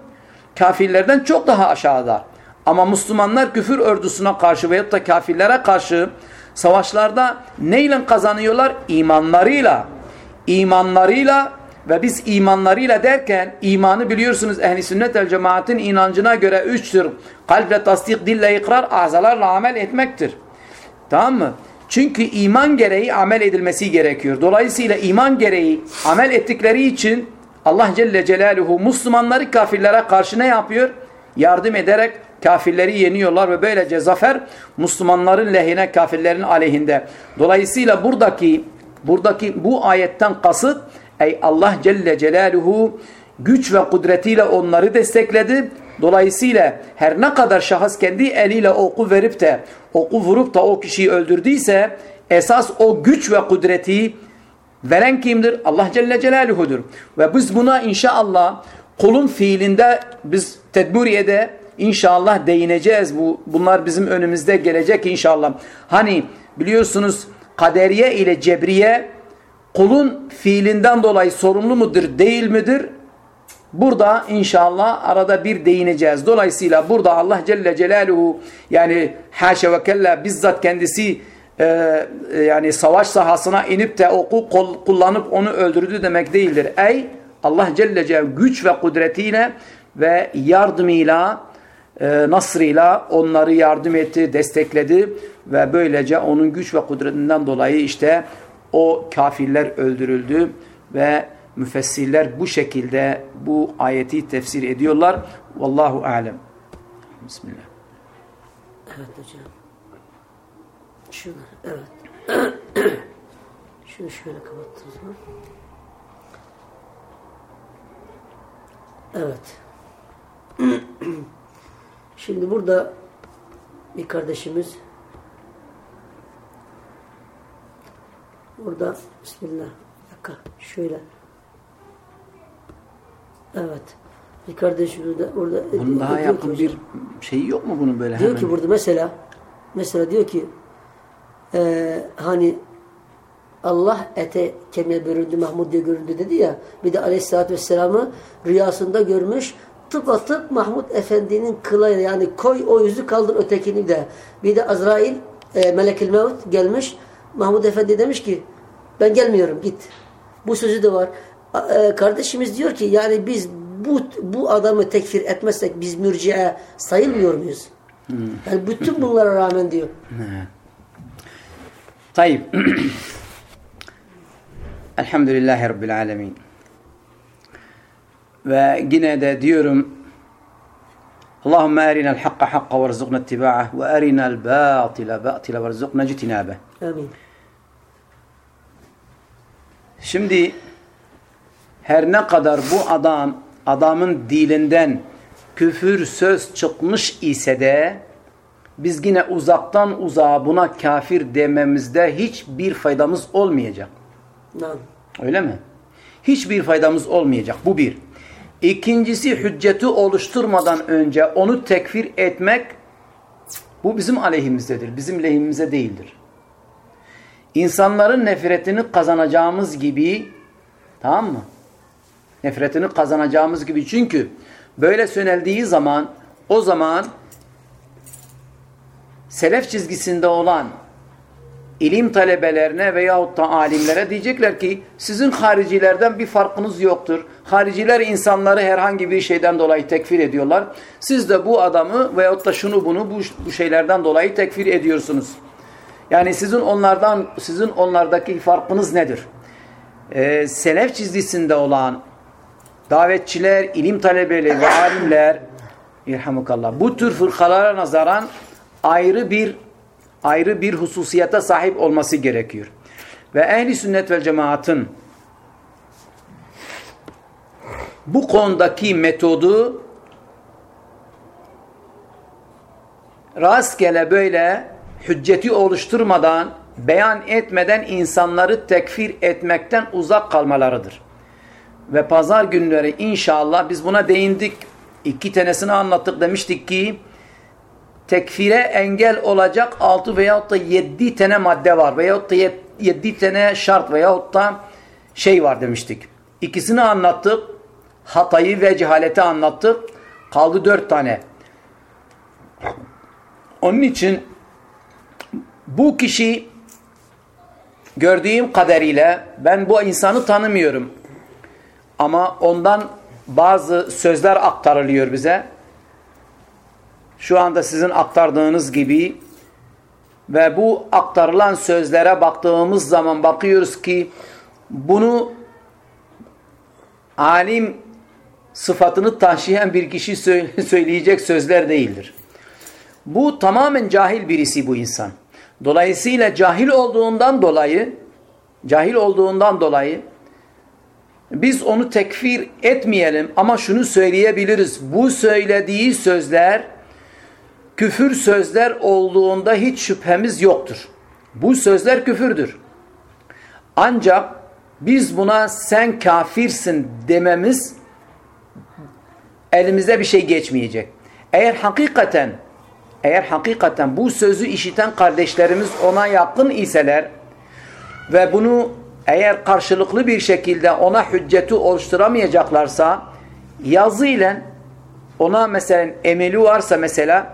kafirlerden çok daha aşağıda. Ama Müslümanlar küfür ordusuna karşı veyahut da kafirlere karşı savaşlarda neyle kazanıyorlar? İmanlarıyla. İmanlarıyla ve biz imanlarıyla derken imanı biliyorsunuz ehli sünnet el cemaatin inancına göre üçtür. Kalple tasdik, dille ikrar, azalarla amel etmektir. Tamam mı? Çünkü iman gereği amel edilmesi gerekiyor. Dolayısıyla iman gereği amel ettikleri için Allah Celle Celaluhu Müslümanları kafirlere karşı ne yapıyor? Yardım ederek kafirleri yeniyorlar ve böylece zafer Müslümanların lehine kafirlerin aleyhinde. Dolayısıyla buradaki buradaki bu ayetten kasıt ey Allah Celle Celaluhu güç ve kudretiyle onları destekledi. Dolayısıyla her ne kadar şahıs kendi eliyle oku verip de oku vurup da o kişiyi öldürdüyse esas o güç ve kudreti veren kimdir? Allah Celle Celaluhu'dur. Ve biz buna inşallah kulun fiilinde biz tedbiriyede inşallah değineceğiz. Bu Bunlar bizim önümüzde gelecek inşallah. Hani biliyorsunuz kaderiye ile cebriye kulun fiilinden dolayı sorumlu mudur değil midir? Burada inşallah arada bir değineceğiz. Dolayısıyla burada Allah Celle Celaluhu yani haşa ve kella bizzat kendisi e, yani savaş sahasına inip de oku kullanıp onu öldürdü demek değildir. Ey Allah Celle Celaluhu güç ve kudretiyle ve yardımıyla e, nasrıyla onları yardım etti, destekledi ve böylece onun güç ve kudretinden dolayı işte o kafirler öldürüldü ve müfessirler bu şekilde bu ayeti tefsir ediyorlar. Vallahu alem. Bismillah. Evet hocam. Şunu, evet. Şunu şöyle kapattınız mı? Evet. (clears throat) Şimdi burada bir kardeşimiz burada Bismillah bir dakika şöyle Evet. Bir kardeşimiz de orada bunun daha yakın ki, bir şeyi yok mu bunun böyle diyor hemen? ki burada mesela mesela diyor ki e, hani Allah ete kemiğe büründü, Mahmud diye göründü dedi ya. Bir de aleyhissalatü vesselam'ı rüyasında görmüş. Tıp atıp Mahmud Efendi'nin kılayla yani koy o yüzü kaldır ötekini de. Bir de Azrail e, Melekil Mevt gelmiş. Mahmud Efendi demiş ki ben gelmiyorum git. Bu sözü de var. E, kardeşimiz diyor ki yani biz bu bu adamı tekfir etmezsek biz mürciye sayılmıyor muyuz? Hmm. Yani bütün bunlara rağmen diyor. Tayyip. (clears throat) Elhamdülillahi Rabbil Alemin. Ve yine de diyorum Allahümme erinel hakka hakka ve rızıkna ittiba'ah ve erinel batila batila ve rızıkna citinabe. Amin. Şimdi her ne kadar bu adam adamın dilinden küfür söz çıkmış ise de biz yine uzaktan uzağa buna kafir dememizde hiçbir faydamız olmayacak. Nam. Öyle mi? Hiçbir faydamız olmayacak. Bu bir. İkincisi hücceti oluşturmadan önce onu tekfir etmek bu bizim aleyhimizdedir. Bizim lehimize değildir. İnsanların nefretini kazanacağımız gibi tamam mı? Nefretini kazanacağımız gibi. Çünkü böyle söneldiği zaman o zaman selef çizgisinde olan ilim talebelerine veyahut da alimlere diyecekler ki sizin haricilerden bir farkınız yoktur. Hariciler insanları herhangi bir şeyden dolayı tekfir ediyorlar. Siz de bu adamı veyahut da şunu bunu bu, bu şeylerden dolayı tekfir ediyorsunuz. Yani sizin onlardan sizin onlardaki farkınız nedir? Ee, selef çizgisinde olan davetçiler, ilim talebeleri ve alimler irhamukallah bu tür fırkalara nazaran ayrı bir ayrı bir hususiyete sahip olması gerekiyor. Ve ehli sünnet ve cemaatın bu konudaki metodu rastgele böyle hücceti oluşturmadan, beyan etmeden insanları tekfir etmekten uzak kalmalarıdır. Ve pazar günleri inşallah biz buna değindik. İki tanesini anlattık demiştik ki tekfire engel olacak 6 veyahut da 7 tane madde var veyahut da 7 tane şart veyahut da şey var demiştik. İkisini anlattık. Hatayı ve cehaleti anlattık. Kaldı 4 tane. Onun için bu kişi gördüğüm kadarıyla ben bu insanı tanımıyorum. Ama ondan bazı sözler aktarılıyor bize. Şu anda sizin aktardığınız gibi ve bu aktarılan sözlere baktığımız zaman bakıyoruz ki bunu alim sıfatını taşıyan bir kişi (laughs) söyleyecek sözler değildir. Bu tamamen cahil birisi bu insan. Dolayısıyla cahil olduğundan dolayı cahil olduğundan dolayı biz onu tekfir etmeyelim ama şunu söyleyebiliriz. Bu söylediği sözler küfür sözler olduğunda hiç şüphemiz yoktur. Bu sözler küfürdür. Ancak biz buna sen kafirsin dememiz elimizde bir şey geçmeyecek. Eğer hakikaten eğer hakikaten bu sözü işiten kardeşlerimiz ona yakın iseler ve bunu eğer karşılıklı bir şekilde ona hücceti oluşturamayacaklarsa yazıyla ona mesela emeli varsa mesela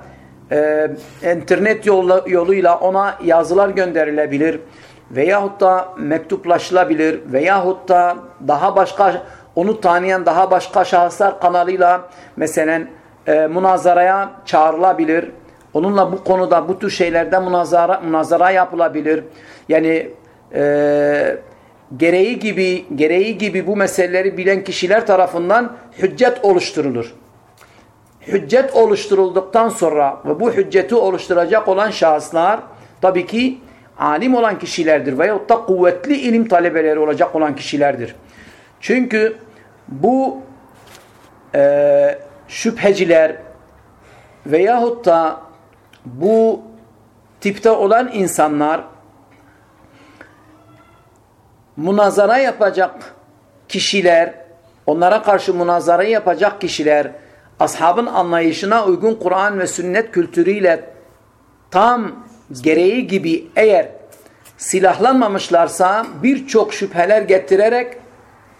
e, internet yolu, yoluyla ona yazılar gönderilebilir veyahut da mektuplaşılabilir veyahut da daha başka onu tanıyan daha başka şahıslar kanalıyla mesela e, münazaraya çağrılabilir. Onunla bu konuda bu tür şeylerde münazara, münazara yapılabilir. Yani e, gereği gibi gereği gibi bu meseleleri bilen kişiler tarafından hüccet oluşturulur. Hüccet oluşturulduktan sonra ve bu hücceti oluşturacak olan şahıslar tabii ki alim olan kişilerdir veyahut da kuvvetli ilim talebeleri olacak olan kişilerdir. Çünkü bu e, şüpheciler veyahut da bu tipte olan insanlar münazara yapacak kişiler, onlara karşı münazara yapacak kişiler, ashabın anlayışına uygun Kur'an ve sünnet kültürüyle tam gereği gibi eğer silahlanmamışlarsa birçok şüpheler getirerek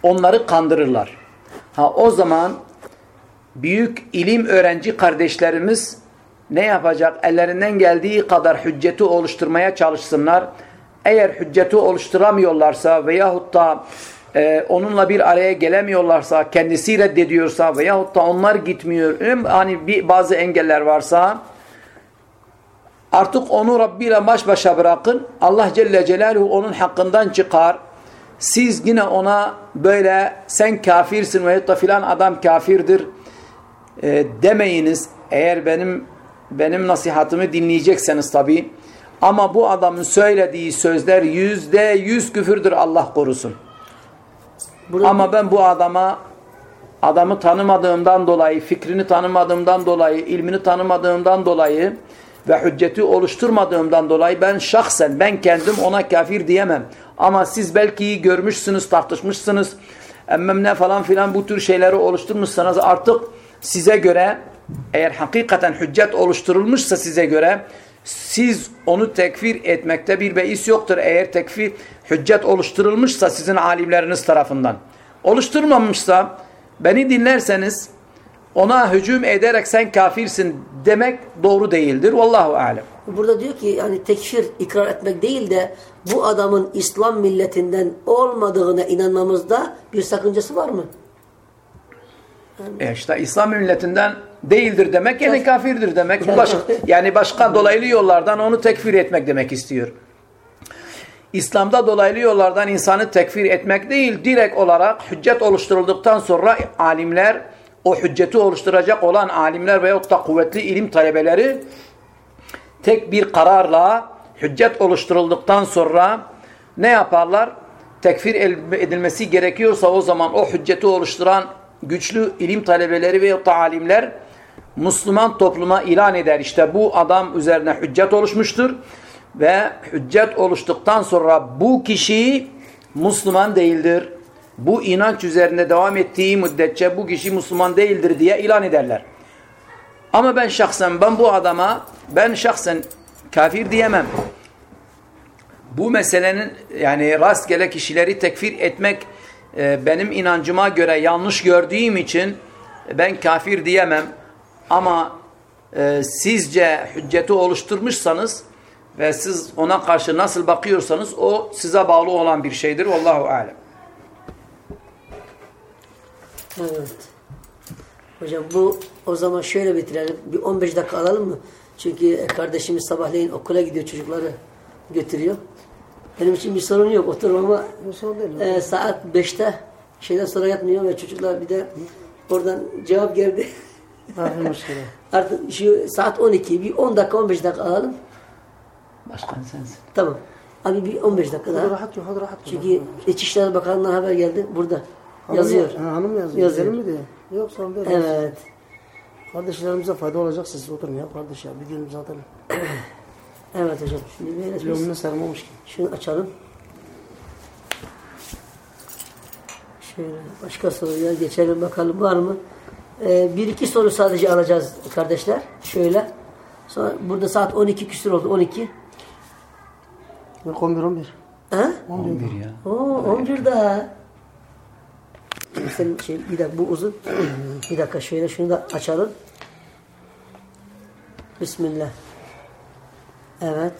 onları kandırırlar. Ha o zaman büyük ilim öğrenci kardeşlerimiz ne yapacak? Ellerinden geldiği kadar hücceti oluşturmaya çalışsınlar. Eğer hücceti oluşturamıyorlarsa veyahut da e, onunla bir araya gelemiyorlarsa, kendisi reddediyorsa veyahut da onlar gitmiyor, hani bir, bazı engeller varsa artık onu Rabbi ile baş başa bırakın. Allah Celle Celaluhu onun hakkından çıkar. Siz yine ona böyle sen kafirsin veyahut da filan adam kafirdir e, demeyiniz. Eğer benim benim nasihatımı dinleyecekseniz tabi. Ama bu adamın söylediği sözler yüzde yüz küfürdür Allah korusun. Burada... Ama ben bu adama adamı tanımadığımdan dolayı, fikrini tanımadığımdan dolayı, ilmini tanımadığımdan dolayı ve hücceti oluşturmadığımdan dolayı ben şahsen, ben kendim ona kafir diyemem. Ama siz belki görmüşsünüz, tartışmışsınız, emmem ne falan filan bu tür şeyleri oluşturmuşsanız artık size göre eğer hakikaten hüccet oluşturulmuşsa size göre siz onu tekfir etmekte bir beis yoktur. Eğer tekfir hüccet oluşturulmuşsa sizin alimleriniz tarafından. Oluşturmamışsa beni dinlerseniz ona hücum ederek sen kafirsin demek doğru değildir. Vallahu alem. Burada diyor ki yani tekfir ikrar etmek değil de bu adamın İslam milletinden olmadığına inanmamızda bir sakıncası var mı? E işte İslam milletinden değildir demek yani kafirdir demek. Baş, yani başka dolaylı yollardan onu tekfir etmek demek istiyor. İslam'da dolaylı yollardan insanı tekfir etmek değil, direkt olarak hüccet oluşturulduktan sonra alimler, o hücceti oluşturacak olan alimler veyahut da kuvvetli ilim talebeleri tek bir kararla hüccet oluşturulduktan sonra ne yaparlar? Tekfir edilmesi gerekiyorsa o zaman o hücceti oluşturan güçlü ilim talebeleri ve alimler Müslüman topluma ilan eder. İşte bu adam üzerine hüccet oluşmuştur. Ve hüccet oluştuktan sonra bu kişi Müslüman değildir. Bu inanç üzerinde devam ettiği müddetçe bu kişi Müslüman değildir diye ilan ederler. Ama ben şahsen ben bu adama ben şahsen kafir diyemem. Bu meselenin yani rastgele kişileri tekfir etmek e, benim inancıma göre yanlış gördüğüm için ben kafir diyemem. Ama e, sizce hücceti oluşturmuşsanız ve siz ona karşı nasıl bakıyorsanız o size bağlı olan bir şeydir. Vallahu alem. Evet. Hocam bu o zaman şöyle bitirelim. Bir 15 dakika alalım mı? Çünkü kardeşimiz sabahleyin okula gidiyor çocukları götürüyor. Benim için bir sorun yok. Otururum ama Bir sorun değil. e, saat 5'te şeyden sonra yatmıyor ve çocuklar bir de oradan cevap geldi. (laughs) Artık şu saat 12 bir 10 dakika 15 dakika alalım. Başkan sensin. Tamam. Abi bir 15 dakika Hadi daha. rahat yok, hadi rahat. Çünkü İçişleri Bakanlığı'ndan haber geldi. Burada. Hanım Yazıyor. ya- Ha, hanım yazıyor. Yazıyor. Mi diye. Yok sorun değil. Evet. Kardeşlerimize fayda olacak siz oturun ya kardeş ya. Bir gün zaten (clears throat) Evet hocam. Şimdi böyle biz lomuna sarmamış ki. şunu açalım. Şöyle başka soruya geçelim bakalım var mı? Ee, bir iki soru sadece alacağız kardeşler. Şöyle. Sonra burada saat 12 küsur oldu. 12. Yok 11 11. Ha? 11 ya. Oo 11 daha. Senin şey, bir dakika bu uzun. bir dakika şöyle şunu da açalım. Bismillah. Evet.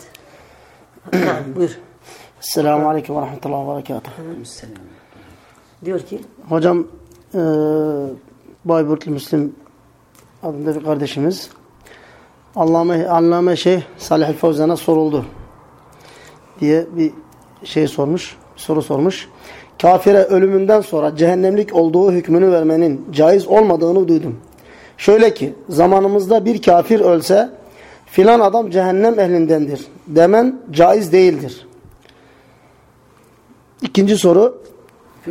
Ha, buyur. Selamun Aleyküm ve Rahmetullahi ve Berekatuhu. Diyor ki Hocam eee Bayburtlu Müslim adında bir kardeşimiz Allame, Allame Şeyh Salih Fevzan'a soruldu diye bir şey sormuş, bir soru sormuş. Kafire ölümünden sonra cehennemlik olduğu hükmünü vermenin caiz olmadığını duydum. Şöyle ki zamanımızda bir kafir ölse filan adam cehennem ehlindendir demen caiz değildir. İkinci soru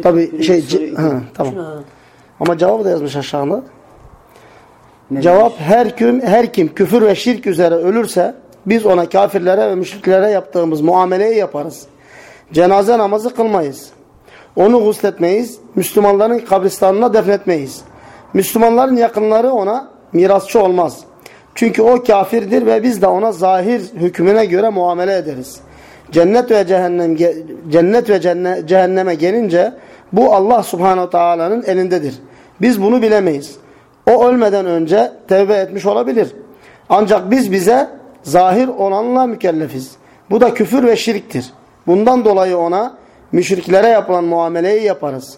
tabi şey ha, tamam. Ama cevabı da yazmış aşağıda. Ne Cevap her kim her kim küfür ve şirk üzere ölürse biz ona kafirlere ve müşriklere yaptığımız muameleyi yaparız. Cenaze namazı kılmayız. Onu gusletmeyiz. Müslümanların kabristanına defnetmeyiz. Müslümanların yakınları ona mirasçı olmaz. Çünkü o kafirdir ve biz de ona zahir hükmüne göre muamele ederiz. Cennet ve cehennem cennet ve cehenneme gelince bu Allah Subhanahu Taala'nın elindedir. Biz bunu bilemeyiz. O ölmeden önce tevbe etmiş olabilir. Ancak biz bize zahir olanla mükellefiz. Bu da küfür ve şirktir. Bundan dolayı ona müşriklere yapılan muameleyi yaparız.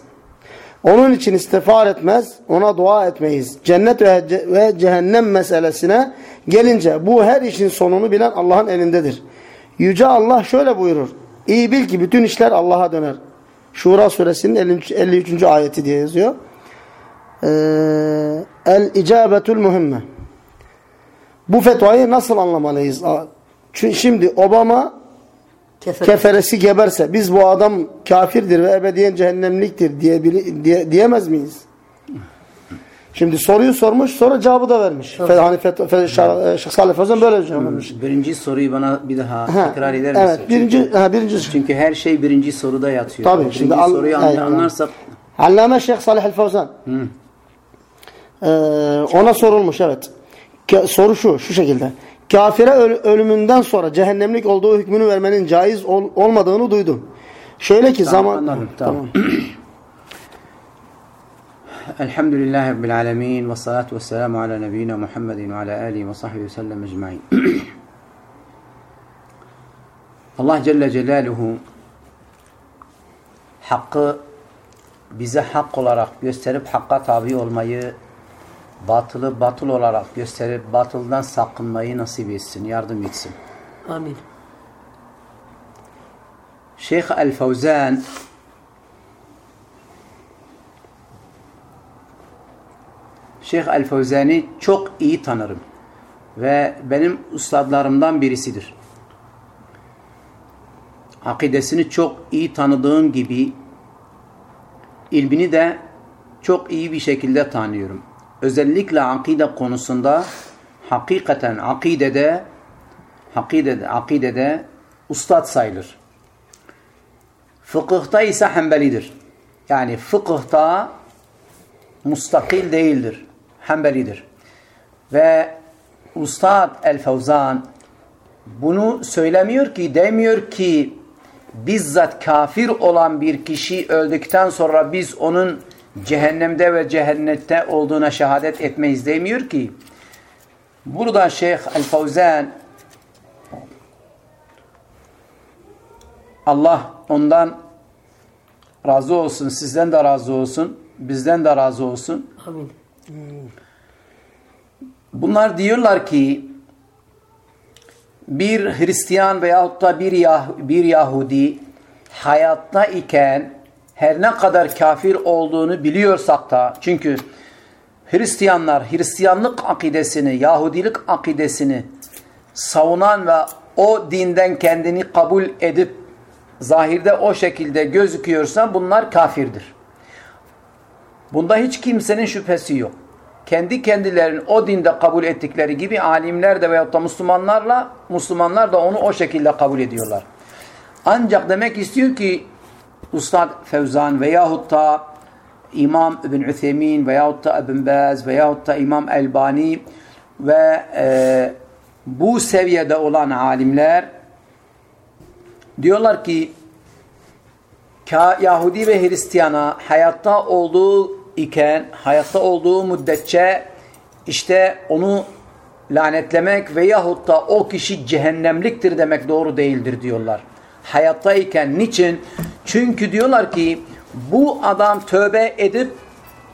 Onun için istiğfar etmez, ona dua etmeyiz. Cennet ve, ce- ve cehennem meselesine gelince bu her işin sonunu bilen Allah'ın elindedir. Yüce Allah şöyle buyurur. İyi bil ki bütün işler Allah'a döner. Şura suresinin 53. 53. ayeti diye yazıyor. Ee, El icabetül mühimme. Bu fetvayı nasıl anlamalıyız? Şimdi Obama kefer. keferesi geberse biz bu adam kafirdir ve ebediyen cehennemliktir diye, diye diyemez miyiz? Şimdi soruyu sormuş sonra cevabı da vermiş. Fe, hani fet, fe, Şeyh Salih Fevzan böyle cevap vermiş. Birinci soruyu bana bir daha Ha, tekrar eder misin? Evet birinci, ha, birinci. Çünkü her şey birinci soruda yatıyor. Tabii, Birinci şimdi al- soruyu aynen. anlarsak Allame Şeyh Salih Fevzan. Ee, ona sorulmuş evet. Soru şu, şu şekilde. Kafire öl- ölümünden sonra cehennemlik olduğu hükmünü vermenin caiz ol- olmadığını duydum. Şöyle ki Tamam, zaman... anladım, tamam. (clears throat) Elhamdülillahi Rabbil alemin ve salatu ve selamu ala nebiyyina Muhammedin ve ala alihi ve sahbihi ve sellem ecmain. (clears throat) Allah Celle Celaluhu hakkı bize hak olarak gösterip hakka tabi olmayı batılı batıl olarak gösterip batıldan sakınmayı nasip etsin, yardım etsin. Amin. Şeyh El-Fevzan Şeyh El-Fevzan'ı çok iyi tanırım. Ve benim ustadlarımdan birisidir. Akidesini çok iyi tanıdığım gibi ilmini de çok iyi bir şekilde tanıyorum. Özellikle akide konusunda hakikaten akidede akidede, akidede ustad sayılır. Fıkıhta ise Hanbelidir. Yani fıkıhta mustakil değildir. Hanbelidir. Ve Ustad El-Fevzan bunu söylemiyor ki, demiyor ki bizzat kafir olan bir kişi öldükten sonra biz onun cehennemde ve cehennette olduğuna şehadet etmeyiz demiyor ki. Burada Şeyh El-Fevzan Allah ondan razı olsun, sizden de razı olsun, bizden de razı olsun. Amin. Bunlar diyorlar ki bir Hristiyan veyahut da bir, Yah bir Yahudi hayatta iken her ne kadar kafir olduğunu biliyorsak da çünkü Hristiyanlar Hristiyanlık akidesini, Yahudilik akidesini savunan ve o dinden kendini kabul edip zahirde o şekilde gözüküyorsa bunlar kafirdir. Bunda hiç kimsenin şüphesi yok. Kendi kendilerinin o dinde kabul ettikleri gibi alimler de veyahut da Müslümanlarla Müslümanlar da onu o şekilde kabul ediyorlar. Ancak demek istiyor ki Ustad Fevzan veyahut da İmam İbn Üthemin veyahut da İbn Baz veyahut da İmam Elbani ve e, bu seviyede olan alimler diyorlar ki Yahudi ve Hristiyana hayatta olduğu iken, hayatta olduğu müddetçe işte onu lanetlemek veyahut da o kişi cehennemliktir demek doğru değildir diyorlar. Hayatta iken niçin? Çünkü diyorlar ki bu adam tövbe edip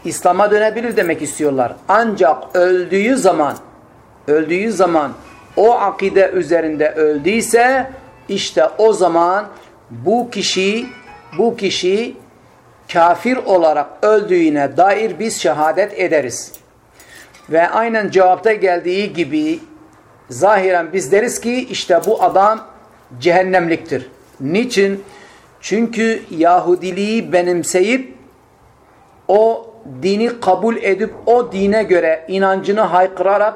İslam'a dönebilir demek istiyorlar. Ancak öldüğü zaman öldüğü zaman o akide üzerinde öldüyse işte o zaman bu kişi bu kişi kafir olarak öldüğüne dair biz şehadet ederiz. Ve aynen cevapta geldiği gibi zahiren biz deriz ki işte bu adam cehennemliktir. Niçin? Çünkü Yahudiliği benimseyip o dini kabul edip o dine göre inancını haykırarak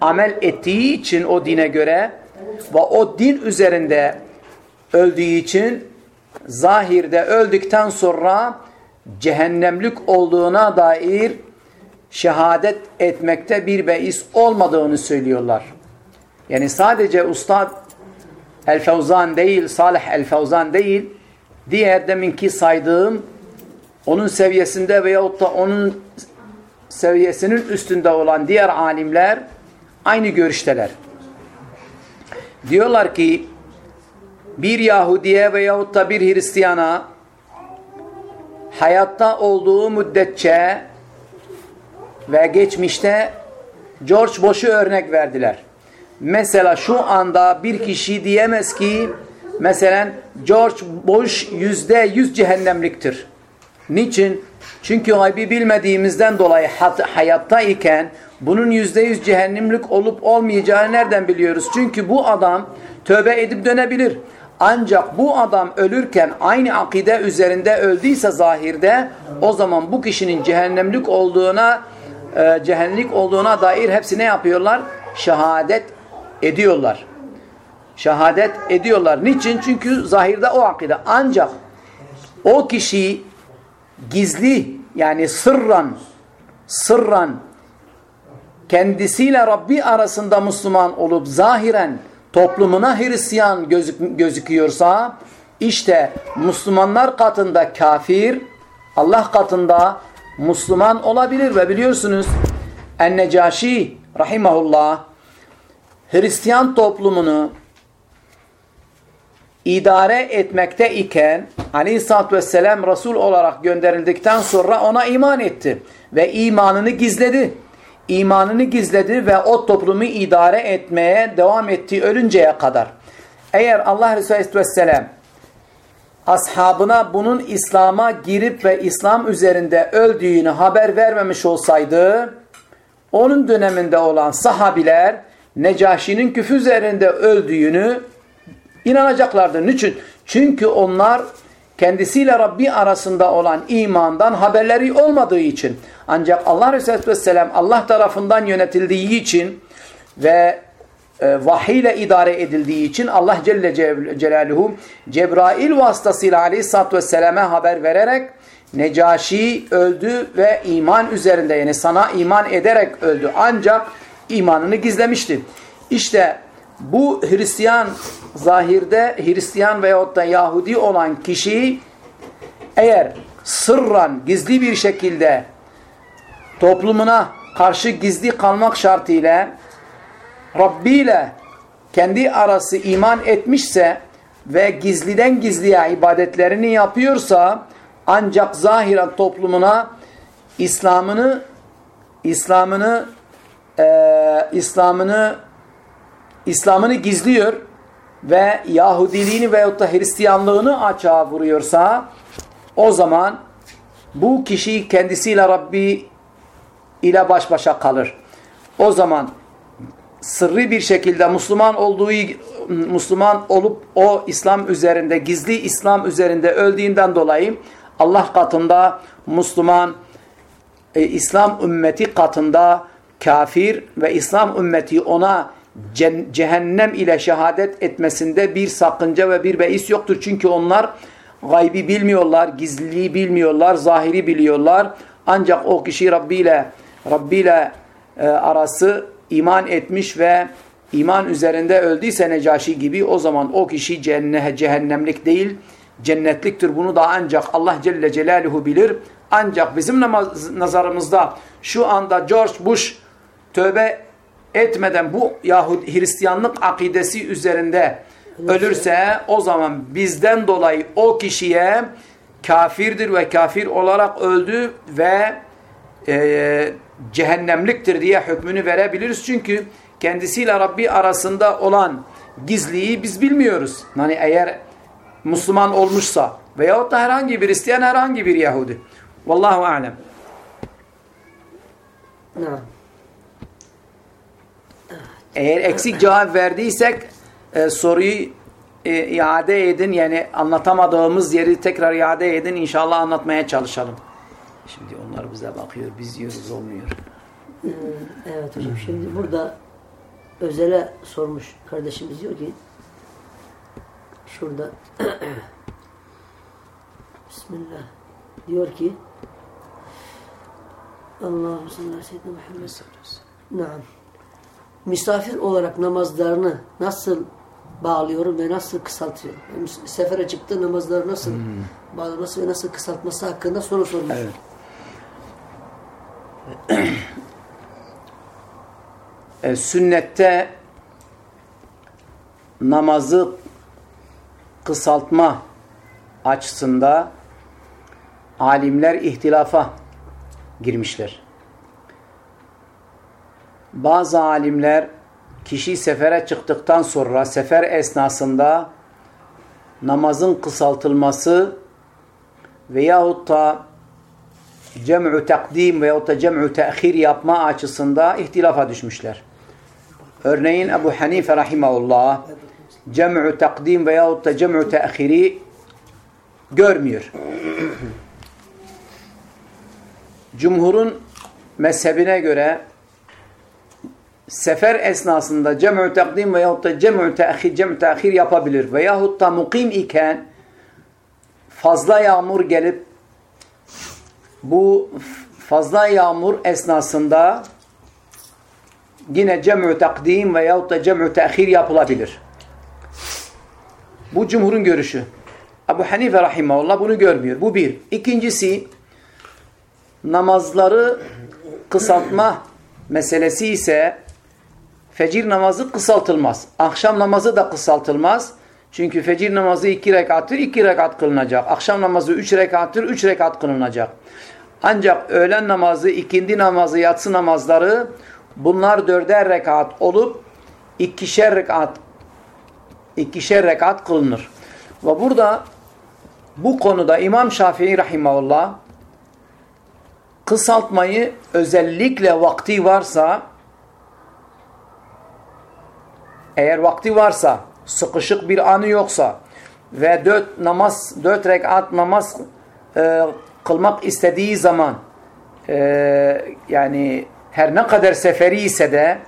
amel ettiği için o dine göre ve o din üzerinde öldüğü için zahirde öldükten sonra cehennemlik olduğuna dair şehadet etmekte bir beis olmadığını söylüyorlar. Yani sadece Ustad El-Fevzan değil, Salih El-Fevzan değil, diğer deminki saydığım onun seviyesinde veyahut da onun seviyesinin üstünde olan diğer alimler aynı görüşteler. Diyorlar ki bir Yahudiye veyahut da bir Hristiyana hayatta olduğu müddetçe ve geçmişte George Bush'u örnek verdiler. Mesela şu anda bir kişi diyemez ki mesela George Bush yüzde yüz cehennemliktir. Niçin? Çünkü gaybi bilmediğimizden dolayı hayatta iken bunun yüzde yüz cehennemlik olup olmayacağını nereden biliyoruz? Çünkü bu adam tövbe edip dönebilir. Ancak bu adam ölürken aynı akide üzerinde öldüyse zahirde o zaman bu kişinin cehennemlik olduğuna e, cehennemlik olduğuna dair hepsi ne yapıyorlar? Şehadet ediyorlar. Şehadet ediyorlar. Niçin? Çünkü zahirde o akide. Ancak o kişi gizli yani sırran sırran kendisiyle Rabbi arasında Müslüman olup zahiren toplumuna Hristiyan gözük gözüküyorsa işte Müslümanlar katında kafir, Allah katında Müslüman olabilir ve biliyorsunuz En-Necaşi rahimahullah Hristiyan toplumunu idare etmekte iken aleyhissalatü vesselam Resul olarak gönderildikten sonra ona iman etti ve imanını gizledi imanını gizledi ve o toplumu idare etmeye devam etti ölünceye kadar. Eğer Allah Resulü Aleyhisselam ashabına bunun İslam'a girip ve İslam üzerinde öldüğünü haber vermemiş olsaydı onun döneminde olan sahabiler Necaşi'nin küfür üzerinde öldüğünü inanacaklardı. Niçin? Çünkü onlar kendisiyle Rabbi arasında olan imandan haberleri olmadığı için Ancak Allah Resulü Vesselam Allah tarafından yönetildiği için ve e, vahiy ile idare edildiği için Allah Celle Ce- Celaluhu Cebrail vasıtasıyla Aleyhisselatü Vesselam'a haber vererek Necaşi öldü ve iman üzerinde yani sana iman ederek öldü. Ancak imanını gizlemişti. İşte bu Hristiyan zahirde Hristiyan veyahut da Yahudi olan kişi eğer sırran gizli bir şekilde toplumuna karşı gizli kalmak şartıyla Rabbi ile kendi arası iman etmişse ve gizliden gizliye ibadetlerini yapıyorsa ancak zahiren toplumuna İslam'ını İslam'ını eee İslam'ını İslam'ını gizliyor ve Yahudiliğini veyahut da Hristiyanlığını açığa vuruyorsa o zaman bu kişi kendisiyle Rabbi ile baş başa kalır. O zaman sırrı bir şekilde Müslüman olduğu Müslüman olup o İslam üzerinde gizli İslam üzerinde öldüğünden dolayı Allah katında Müslüman e, İslam ümmeti katında kafir ve İslam ümmeti ona cehennem ile şehadet etmesinde bir sakınca ve bir beis yoktur. Çünkü onlar gaybi bilmiyorlar, gizliliği bilmiyorlar, zahiri biliyorlar. Ancak o kişi Rabbi ile Rabbi ile e, arası iman etmiş ve iman üzerinde öldüyse Necaşi gibi o zaman o kişi cenne, cehennemlik değil cennetliktir. Bunu da ancak Allah Celle Celaluhu bilir. Ancak bizim namaz, nazarımızda şu anda George Bush tövbe etmeden bu Yahudi Hristiyanlık akidesi üzerinde ölürse o zaman bizden dolayı o kişiye kafirdir ve kafir olarak öldü ve e, cehennemliktir diye hükmünü verebiliriz. Çünkü kendisiyle Rabbi arasında olan gizliyi biz bilmiyoruz. Yani eğer Müslüman olmuşsa veyahut da herhangi bir Hristiyan herhangi bir Yahudi. Vallahu alem. Naam. Eğer eksik cevap verdiysek e, soruyu e, iade edin. Yani anlatamadığımız yeri tekrar iade edin. İnşallah anlatmaya çalışalım. Şimdi onlar bize bakıyor. Biz yiyoruz olmuyor. Ee, Evet hocam şimdi burada özele sormuş kardeşimiz diyor ki şurada (clears throat) Bismillah diyor ki Allah'ım sallallahu aleyhi ve sellem Muhammed Naam. Misafir olarak namazlarını nasıl bağlıyorum ve nasıl kısaltıyorum? Yani sefere çıktı namazları nasıl bağlaması ve nasıl kısaltması hakkında soru sormuş. Evet. (clears throat) E, sünnette namazı kısaltma açısında alimler ihtilafa girmişler. Bazı alimler kişi sefere çıktıktan sonra sefer esnasında namazın kısaltılması veyahut da cem'u takdim veyahut da cem'u te'khir yapma açısında ihtilafa düşmüşler. Örneğin Ebu Hanife rahimahullah cem'u takdim veyahut da cem'u te'khiri görmüyor. Cumhurun mezhebine göre sefer esnasında cem'u takdim veyahut da cem'u te'khir, cem'u te'khir yapabilir. Veyahut da mukim iken fazla yağmur gelip bu fazla yağmur esnasında yine cem'u takdim veyahut da cem'u te'khir yapılabilir. Bu cumhurun görüşü. Ebu Hanife rahimahullah bunu görmüyor. Bu bir. İkincisi namazları kısaltma meselesi ise fecir namazı kısaltılmaz. Akşam namazı da kısaltılmaz. Çünkü fecir namazı iki rekattır, iki rekat kılınacak. Akşam namazı üç rekattır, üç rekat kılınacak. Ancak öğlen namazı, ikindi namazı, yatsı namazları bunlar dörder rekat olup ikişer rekat ikişer rekat kılınır. Ve burada bu konuda İmam Şafii rahimahullah kısaltmayı özellikle vakti varsa eğer vakti varsa sıkışık bir anı yoksa ve dört namaz dört rekat namaz e, kılmak istediği zaman e, yani her ne kadar seferi ise de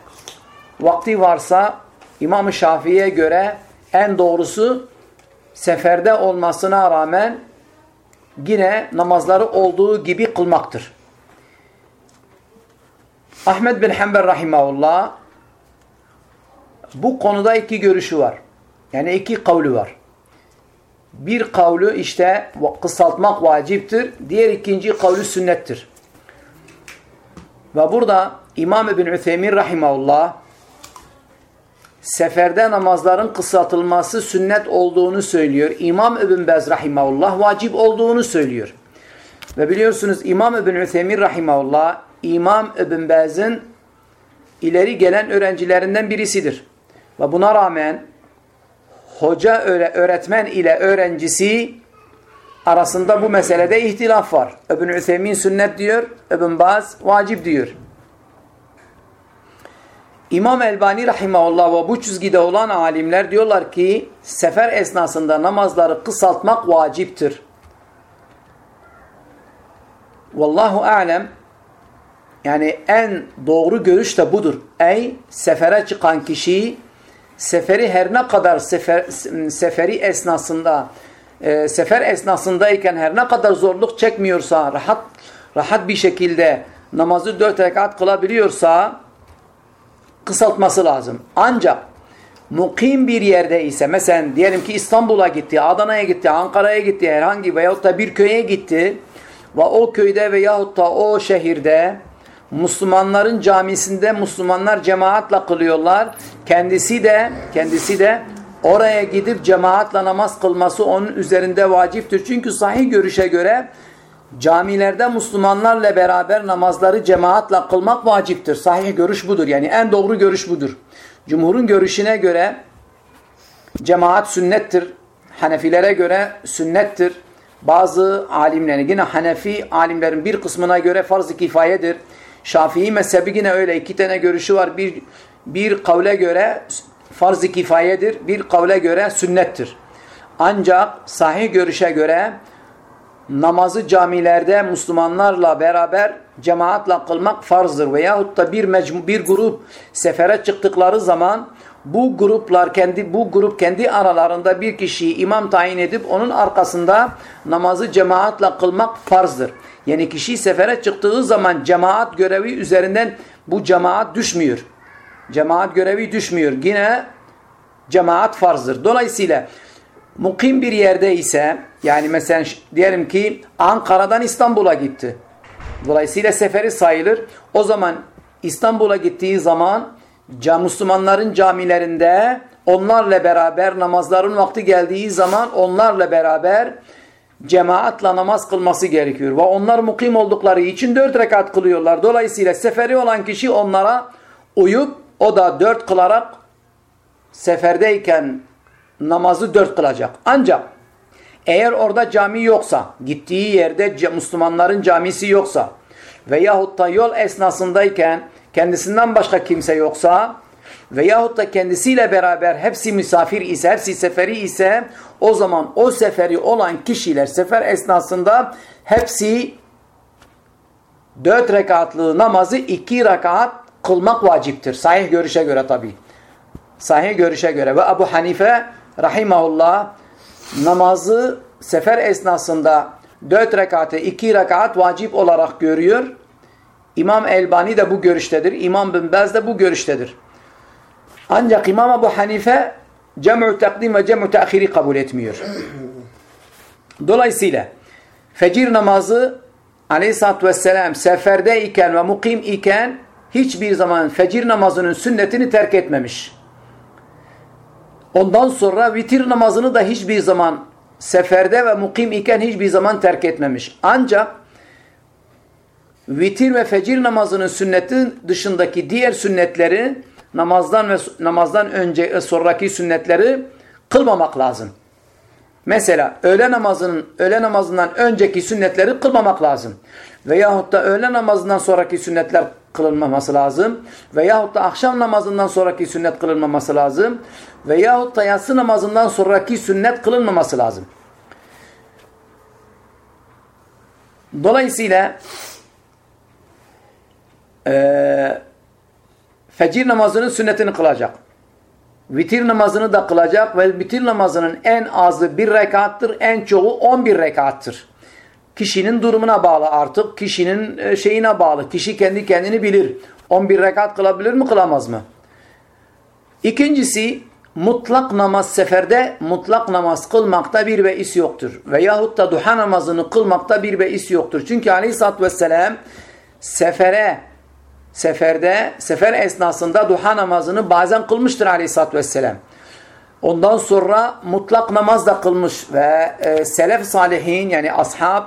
vakti varsa İmam-ı Şafii'ye göre en doğrusu seferde olmasına rağmen yine namazları olduğu gibi kılmaktır. Ahmed bin Hanbel rahimahullah bu konuda iki görüşü var. Yani iki kavlu var. Bir kavlu işte kısaltmak vaciptir. Diğer ikinci kavlu sünnettir. Ve burada İmam İbn Üthemin rahimahullah seferde namazların kısaltılması sünnet olduğunu söylüyor. İmam İbn Bez rahimahullah vacip olduğunu söylüyor. Ve biliyorsunuz İmam İbn Üthemin rahimahullah İmam İbn Bez'in ileri gelen öğrencilerinden birisidir. Ve buna rağmen hoca öğretmen ile öğrencisi arasında bu meselede ihtilaf var. İbn Üthemin sünnet diyor, İbn Baz vacip diyor. İmam Elbani rahimahullah ve bu çizgide olan alimler diyorlar ki sefer esnasında namazları kısaltmak vaciptir. Vallahu alem yani en doğru görüş de budur. Ey sefere çıkan kişi seferi her ne kadar sefer, seferi esnasında e, sefer esnasındayken her ne kadar zorluk çekmiyorsa rahat rahat bir şekilde namazı dört rekat kılabiliyorsa kısaltması lazım. Ancak mukim bir yerde ise mesela diyelim ki İstanbul'a gitti, Adana'ya gitti, Ankara'ya gitti herhangi veyahut da bir köye gitti ve o köyde veyahut da o şehirde Müslümanların camisinde Müslümanlar cemaatle kılıyorlar. Kendisi de kendisi de oraya gidip cemaatle namaz kılması onun üzerinde vaciptir. Çünkü sahih görüşe göre camilerde Müslümanlarla beraber namazları cemaatle kılmak vaciptir. Sahih görüş budur. Yani en doğru görüş budur. Cumhurun görüşüne göre cemaat sünnettir. Hanefilere göre sünnettir. Bazı alimlerin yine Hanefi alimlerin bir kısmına göre farz-ı kifayedir. Şafii mezhebi yine öyle iki tane görüşü var. Bir, bir kavle göre farz-ı kifayedir. Bir kavle göre sünnettir. Ancak sahih görüşe göre namazı camilerde Müslümanlarla beraber cemaatle kılmak farzdır. Veyahut da bir, mecmu, bir grup sefere çıktıkları zaman bu gruplar kendi bu grup kendi aralarında bir kişiyi imam tayin edip onun arkasında namazı cemaatle kılmak farzdır. Yani kişi sefere çıktığı zaman cemaat görevi üzerinden bu cemaat düşmüyor. Cemaat görevi düşmüyor. Yine cemaat farzdır. Dolayısıyla mukim bir yerde ise yani mesela diyelim ki Ankara'dan İstanbul'a gitti. Dolayısıyla seferi sayılır. O zaman İstanbul'a gittiği zaman Müslümanların camilerinde onlarla beraber namazların vakti geldiği zaman onlarla beraber cemaatle namaz kılması gerekiyor. Ve onlar mukim oldukları için dört rekat kılıyorlar. Dolayısıyla seferi olan kişi onlara uyup o da dört kılarak seferdeyken namazı dört kılacak. Ancak eğer orada cami yoksa, gittiği yerde Müslümanların camisi yoksa veyahut da yol esnasındayken kendisinden başka kimse yoksa veyahut da kendisiyle beraber hepsi misafir ise, hepsi seferi ise o zaman o seferi olan kişiler sefer esnasında hepsi dört rekatlı namazı iki rekat kılmak vaciptir. Sahih görüşe göre tabi. Sahih görüşe göre ve Ebu Hanife rahimahullah namazı sefer esnasında dört rekatı iki rekat vacip olarak görüyor. İmam Elbani de bu görüştedir. İmam Bin Bez de bu görüştedir. Ancak İmam Ebu Hanife cem'u takdim ve cem'u teahiri kabul etmiyor. Dolayısıyla fecir namazı aleyhissalatü vesselam seferde iken ve mukim iken hiçbir zaman fecir namazının sünnetini terk etmemiş. Ondan sonra vitir namazını da hiçbir zaman seferde ve mukim iken hiçbir zaman terk etmemiş. Ancak vitir ve fecir namazının sünnetin dışındaki diğer sünnetleri namazdan ve namazdan önce sonraki sünnetleri kılmamak lazım. Mesela öğle namazının öğle namazından önceki sünnetleri kılmamak lazım. Veyahut da öğle namazından sonraki sünnetler kılınmaması lazım. Veyahut da akşam namazından sonraki sünnet kılınmaması lazım. Veyahut da yatsı namazından sonraki sünnet kılınmaması lazım. E, fecir namazının sünnetini kılacak. Vitir namazını da kılacak ve vitir namazının en azı bir rekattır, en çoğu 11 rekattır. Kişinin durumuna bağlı artık, kişinin e, şeyine bağlı. Kişi kendi kendini bilir. 11 rekat kılabilir mi, kılamaz mı? İkincisi, mutlak namaz seferde, mutlak namaz kılmakta bir beis yoktur. Veyahut da duha namazını kılmakta bir beis yoktur. Çünkü aleyhissalatü vesselam sefere, seferde, sefer esnasında duha namazını bazen kılmıştır aleyhissalatü vesselam. Ondan sonra mutlak namaz da kılmış ve e, selef salihin yani ashab,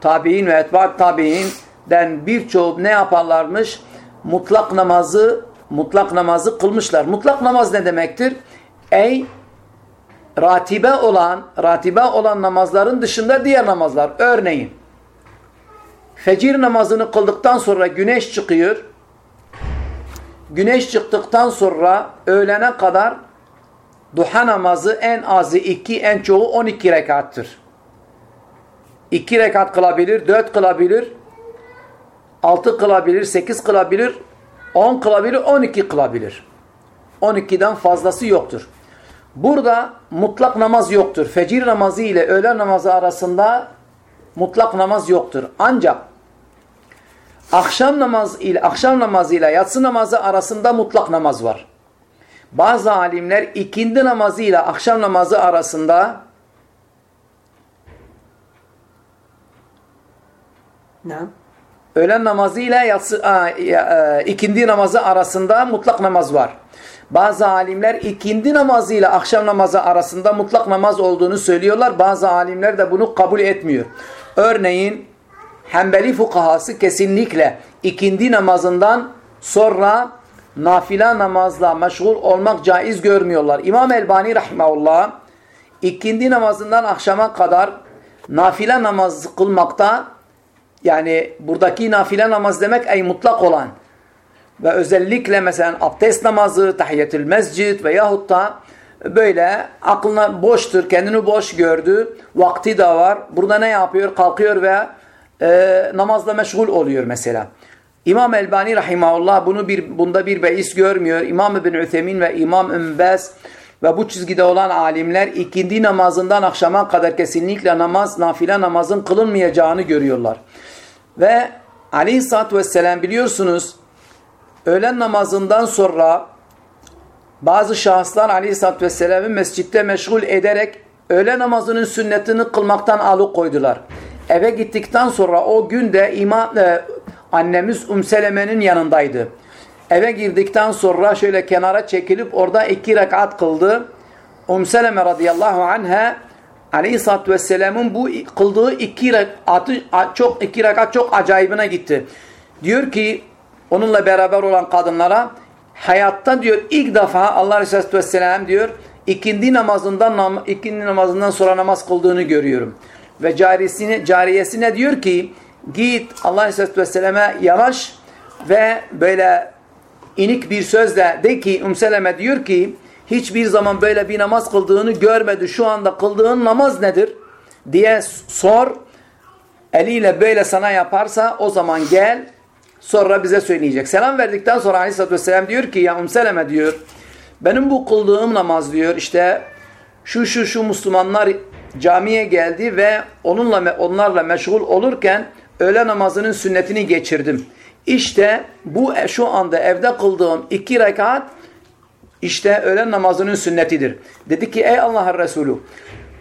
tabi'in ve etba'at tabi'inden birçoğu ne yaparlarmış? Mutlak namazı mutlak namazı kılmışlar. Mutlak namaz ne demektir? Ey ratibe olan ratibe olan namazların dışında diğer namazlar. Örneğin fecir namazını kıldıktan sonra güneş çıkıyor. Güneş çıktıktan sonra öğlene kadar duha namazı en azı 2 en çoğu 12 rekattır. 2 rekat kılabilir, 4 kılabilir, 6 kılabilir, 8 kılabilir, 10 kılabilir, 12 kılabilir. 12'den fazlası yoktur. Burada mutlak namaz yoktur. Fecir namazı ile öğlen namazı arasında mutlak namaz yoktur. Ancak akşam namaz ile akşam namazı ile yatsı namazı arasında mutlak namaz var. Bazı alimler ikindi namazı ile akşam namazı arasında Ne? öğlen namazı ile yatsı, a, e, ikindi namazı arasında mutlak namaz var. Bazı alimler ikindi namazı ile akşam namazı arasında mutlak namaz olduğunu söylüyorlar. Bazı alimler de bunu kabul etmiyor. Örneğin Hanbeli fukahası kesinlikle ikindi namazından sonra nafile namazla meşgul olmak caiz görmüyorlar. İmam Elbani rahimahullah ikindi namazından akşama kadar nafile namaz kılmakta yani buradaki nafile namaz demek ey mutlak olan ve özellikle mesela abdest namazı, tahiyyetül mescid veyahut da böyle aklına boştur, kendini boş gördü, vakti de var. Burada ne yapıyor? Kalkıyor ve e, namazla meşgul oluyor mesela. İmam Elbani rahimahullah bunu bir bunda bir beis görmüyor. İmam İbn Üthemin ve İmam Ümbez ve bu çizgide olan alimler ikindi namazından akşama kadar kesinlikle namaz, nafile namazın kılınmayacağını görüyorlar. Ve aleyhissalatü vesselam biliyorsunuz öğlen namazından sonra bazı şahıslar aleyhissalatü vesselam'ı mescitte meşgul ederek öğle namazının sünnetini kılmaktan alıkoydular. Eve gittikten sonra o günde imam, e, annemiz Umseleme'nin yanındaydı. Eve girdikten sonra şöyle kenara çekilip orada iki rekat kıldı. Umseleme radıyallahu anha Aleyhisselatü Vesselam'ın bu kıldığı iki rekatı çok iki rekat çok acayibine gitti. Diyor ki onunla beraber olan kadınlara hayatta diyor ilk defa Allah Aleyhisselatü Vesselam diyor ikindi namazından ikindi namazından sonra namaz kıldığını görüyorum. Ve carisine, cariyesine diyor ki git Allah Aleyhisselatü Vesselam'a yanaş ve böyle inik bir sözle de ki Umseleme diyor ki hiçbir zaman böyle bir namaz kıldığını görmedi. Şu anda kıldığın namaz nedir? diye sor. Eliyle böyle sana yaparsa o zaman gel sonra bize söyleyecek. Selam verdikten sonra aleyhissalatü vesselam diyor ki ya Umseleme diyor benim bu kıldığım namaz diyor işte şu şu şu Müslümanlar camiye geldi ve onunla onlarla meşgul olurken öğle namazının sünnetini geçirdim. İşte bu şu anda evde kıldığım iki rekat işte öğlen namazının sünnetidir. Dedi ki ey Allah'ın Resulü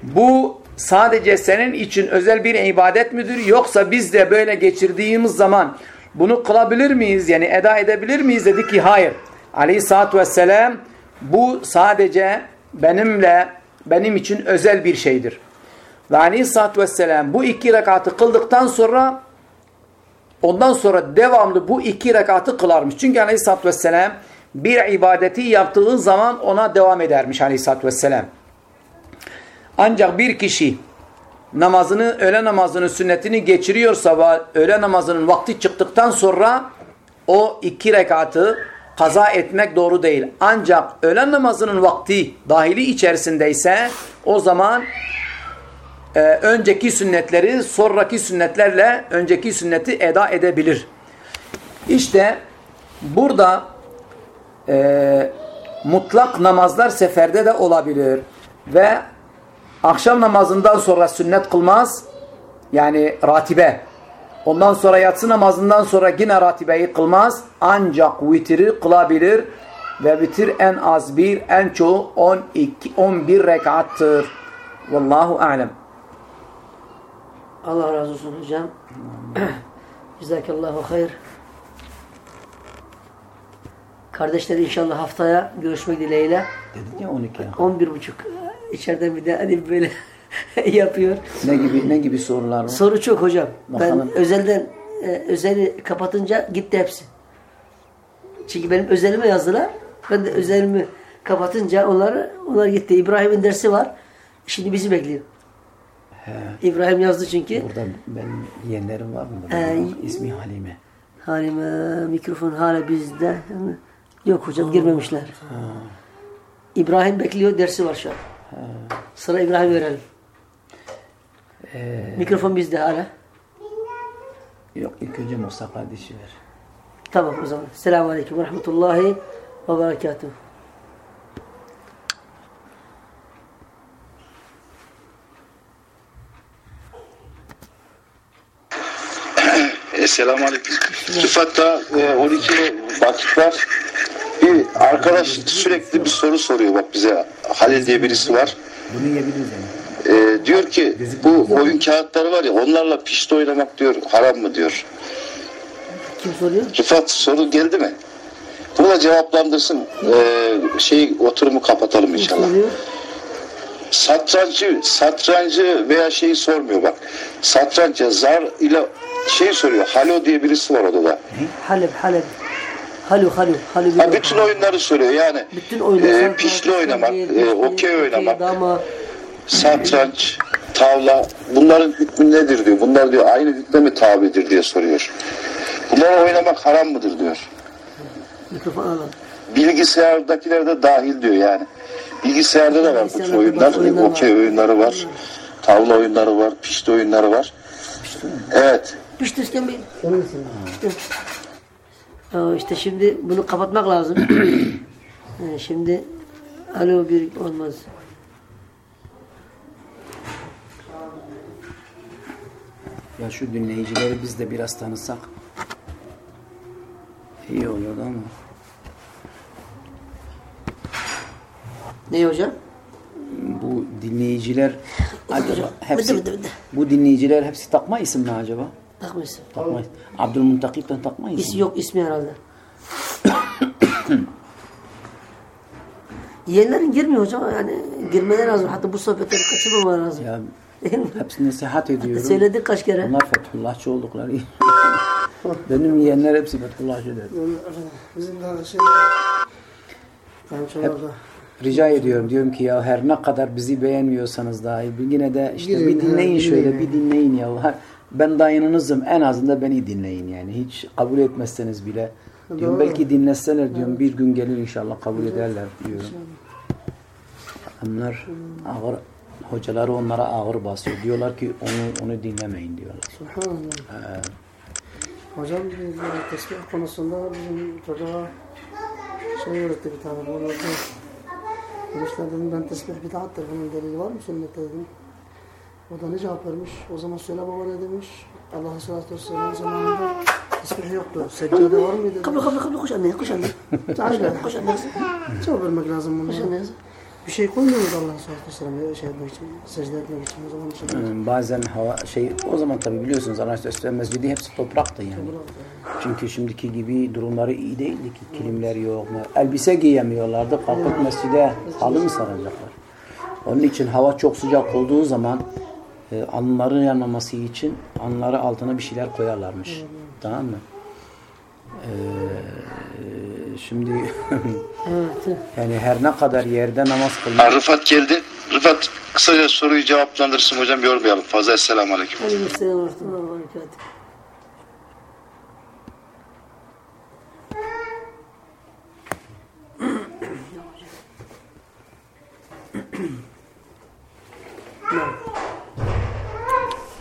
bu sadece senin için özel bir ibadet midir yoksa biz de böyle geçirdiğimiz zaman bunu kılabilir miyiz yani eda edebilir miyiz dedi ki hayır. Aleyhissalatü vesselam bu sadece benimle benim için özel bir şeydir. Ve aleyhissalatü vesselam bu iki rekatı kıldıktan sonra ondan sonra devamlı bu iki rekatı kılarmış. Çünkü aleyhissalatü vesselam bir ibadeti yaptığı zaman ona devam edermiş aleyhissalatü vesselam. Ancak bir kişi namazını, öğle namazının sünnetini geçiriyorsa öğle namazının vakti çıktıktan sonra o iki rekatı kaza etmek doğru değil. Ancak öğlen namazının vakti dahili içerisindeyse o zaman e, önceki sünnetleri sonraki sünnetlerle önceki sünneti eda edebilir. İşte Burada e, mutlak namazlar seferde de olabilir. Ve akşam namazından sonra sünnet kılmaz. Yani ratibe. Ondan sonra yatsı namazından sonra yine ratibeyi kılmaz. Ancak vitri kılabilir. Ve vitir en az bir, en çoğu 12, 11 rekattır. Vallahu alem. Allah razı olsun hocam. (clears throat) Cezakallahu hayır. Kardeşler inşallah haftaya görüşmek dileğiyle. Dedik ya 12. 11 buçuk. İçeriden bir de hani böyle (laughs) yapıyor. Ne gibi ne gibi sorular var? Soru çok hocam. Bakalım. Ben özelden e, özeli kapatınca gitti hepsi. Çünkü benim özelime yazdılar. Ben de özelimi kapatınca onları onlar gitti. İbrahim'in dersi var. Şimdi bizi bekliyor. İbrahim yazdı çünkü. Burada benim yeğenlerim var mı? Ee, İsmi Halime. Halime mikrofon hala bizde. Yok hocam girmemişler. İbrahim bekliyor dersi var şu an. Sıra İbrahim verelim. Ee, Mikrofon bizde hala. yok ilk önce Musa kardeşi ver. Tamam o zaman. Selamun Aleyküm ve Rahmetullahi ve Berekatuhu. Esselamu Aleyküm. Rıfat'ta e, 12 vakit var. Bir arkadaş sürekli bir soru soruyor bak bize. Halil diye birisi var. Bunu yiyebiliriz yani. E, diyor ki bu oyun kağıtları var ya onlarla pişti oynamak diyor haram mı diyor. Kim soruyor? Rıfat soru geldi mi? Bunu da cevaplandırsın. E, şey oturumu kapatalım inşallah. Satrancı, satrancı veya şeyi sormuyor bak. Satranca zar ile şey soruyor. Halo diye birisi var odada. Halep, Halep. Halu, Halu, Halu. Ha, bütün oyunları soruyor yani. bütün oyunlar. e, pişli oynamak, e, okey oynamak, Dama. satranç, tavla bunların hükmü nedir diyor. Bunlar diyor aynı hükme mi tabidir diye soruyor. Bunları oynamak haram mıdır diyor. Bilgisayardakiler de dahil diyor yani. Bilgisayarda da var Bilgisayarda oyunlar. Okey oyunları var. Tavla oyunları var. Pişti oyunları var. Evet. Pişti üstten bir. İşte. Aa, işte şimdi bunu kapatmak lazım. (clears throat) Ee, şimdi alo bir olmaz. Ya şu dinleyicileri biz de biraz tanısak iyi olurdu ama. Ne hocam? Bu dinleyiciler acaba hepsi bu dinleyiciler hepsi takma isim mi acaba? Takmışsın. Takma isim. Abdülmuntakip'ten takma isim. İs yok ismi herhalde. (coughs) Yeğenlerin girmiyor hocam yani girmeleri lazım. Hatta bu sohbetleri kaçırmamaları lazım. Ya hepsini nasihat ediyorum. Söyledik kaç kere. Bunlar Fethullahçı oldukları. (laughs) Benim yeğenler hepsi Fethullahçı der. Bizim de şey Hep rica ediyorum. Diyorum ki ya her ne kadar bizi beğenmiyorsanız dahi yine de işte Girin, bir dinleyin şöyle bir dinleyin ya. Ben dayınınızım en azından beni dinleyin yani. Hiç kabul etmezseniz bile. Diyorum, belki dinleseler diyorum bir gün gelir inşallah kabul ederler diyorum. Onlar ağır hocaları onlara ağır basıyor. Diyorlar ki onu onu dinlemeyin diyorlar. Subhanallah. Hocam biz de tesbih konusunda bizim çocuğa şey öğretti bir tane. Bunu. Demişler dedim ben tesbih bid'attır. Bunun delili var mı sünnette dedim. O da ne cevap vermiş? O zaman söyle baba ne demiş? Allah sallallahu aleyhi ve sellem zamanında tesbih yoktu. Seccade var mıydı? Kabul kabul kabul koş anne koş anne. (laughs) Aynen. Koş anne. Cevap vermek lazım bunlara. Koş anne. Bir şey koymuyor muydu Allah sallallahu aleyhi ve sellem şey etmek için, secde etmek için o zaman şey. Hmm, Bazen hava şey o zaman tabi biliyorsunuz Aleyhisselam mescidi hepsi topraktı yani. Çünkü şimdiki gibi durumları iyi değildi ki kilimler yok. Elbise giyemiyorlardı. Kalkıp mescide halı mı saracaklar? Onun için hava çok sıcak olduğu zaman e, anları yanmaması için anları altına bir şeyler koyarlarmış. Tamam mı? Ee, şimdi (laughs) Evet. yani her ne kadar yerde namaz kılmak Rıfat geldi. Rıfat kısaca soruyu cevaplandırsın hocam yormayalım fazla. Esselamu Aleyküm. Ve berekatuhu. (clears throat)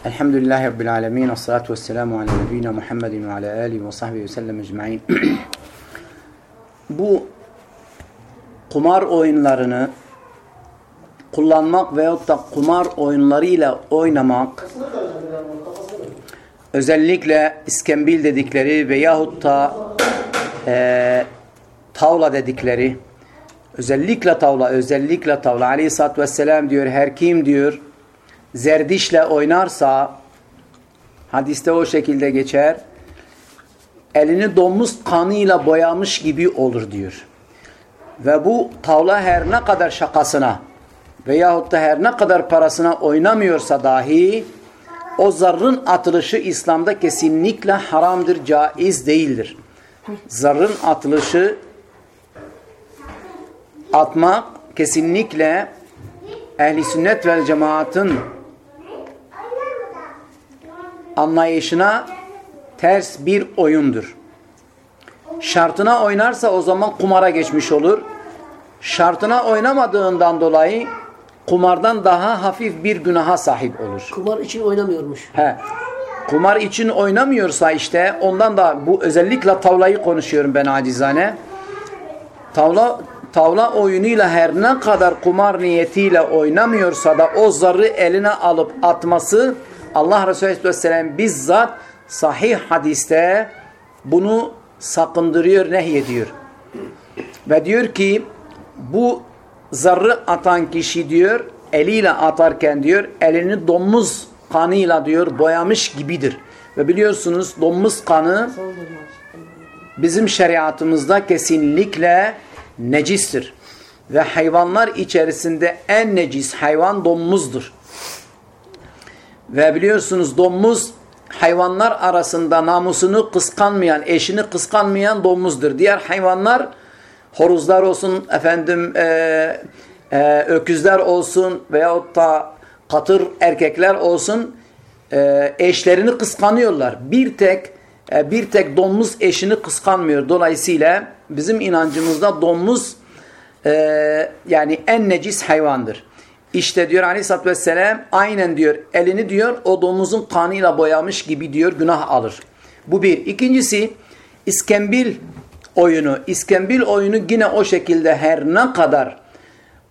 Elhamdülillahi Rabbil alemin. Ve salatu ve selamu ala nebiyyina Muhammedin ve ala alihi ve sahbihi ve ecma'in. (clears throat) bu kumar oyunlarını kullanmak veyahut da kumar oyunlarıyla oynamak özellikle iskambil dedikleri veyahut da e, tavla dedikleri özellikle tavla özellikle tavla aleyhissalatü vesselam diyor her kim diyor zerdişle oynarsa hadiste o şekilde geçer elini domuz kanıyla boyamış gibi olur diyor. Ve bu tavla her ne kadar şakasına veyahut da her ne kadar parasına oynamıyorsa dahi o zarrın atılışı İslam'da kesinlikle haramdır, caiz değildir. Zarrın atılışı atmak kesinlikle ehli sünnet vel cemaatın anlayışına ters bir oyundur. Şartına oynarsa o zaman kumara geçmiş olur. Şartına oynamadığından dolayı kumardan daha hafif bir günaha sahip olur. Kumar için oynamıyormuş. He. Kumar için oynamıyorsa işte ondan da bu özellikle tavlayı konuşuyorum ben acizane. Tavla tavla oyunuyla her ne kadar kumar niyetiyle oynamıyorsa da o zarı eline alıp atması Allah Resulü Aleyhisselam bizzat sahih hadiste bunu sakındırıyor, nehyediyor. Ve diyor ki bu zarrı atan kişi diyor eliyle atarken diyor elini domuz kanıyla diyor boyamış gibidir. Ve biliyorsunuz domuz kanı bizim şeriatımızda kesinlikle necistir. Ve hayvanlar içerisinde en necis hayvan domuzdur. Ve biliyorsunuz domuz hayvanlar arasında namusunu kıskanmayan, eşini kıskanmayan domuzdur. Diğer hayvanlar horuzlar olsun, efendim e, e, öküzler olsun veyahut da katır erkekler olsun e, eşlerini kıskanıyorlar. Bir tek e, bir tek domuz eşini kıskanmıyor. Dolayısıyla bizim inancımızda domuz e, yani en necis hayvandır. İşte diyor aleyhissalatü vesselam aynen diyor elini diyor o domuzun kanıyla boyamış gibi diyor günah alır. Bu bir. İkincisi iskembil oyunu. İskembil oyunu yine o şekilde her ne kadar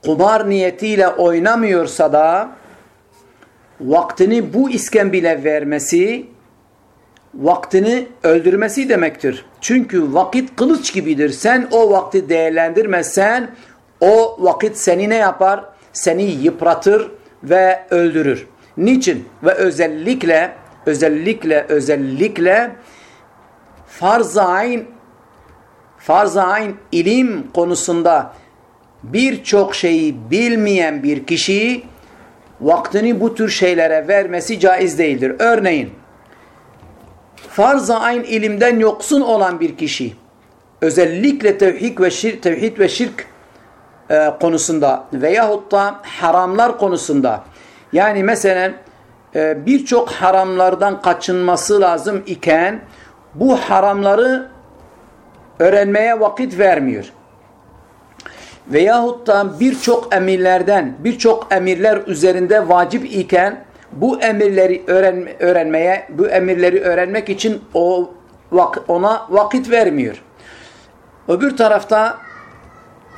kumar niyetiyle oynamıyorsa da vaktini bu iskembile vermesi vaktini öldürmesi demektir. Çünkü vakit kılıç gibidir. Sen o vakti değerlendirmezsen o vakit seni ne yapar? Seni yıpratır ve öldürür. Niçin? Ve özellikle özellikle özellikle farz-ı ayn farz-ı ayn ilim konusunda birçok şeyi bilmeyen bir kişi vaktini bu tür şeylere vermesi caiz değildir. Örneğin farz-ı ayn ilimden yoksun olan bir kişi özellikle tevhid ve şirk, tevhid ve şirk e, konusunda veyahut da haramlar konusunda yani mesela e, birçok haramlardan kaçınması lazım iken bu haramları öğrenmeye vakit vermiyor. Veyahut da birçok emirlerden, birçok emirler üzerinde vacip iken bu emirleri öğren, öğrenmeye, bu emirleri öğrenmek için o ona vakit vermiyor. Öbür tarafta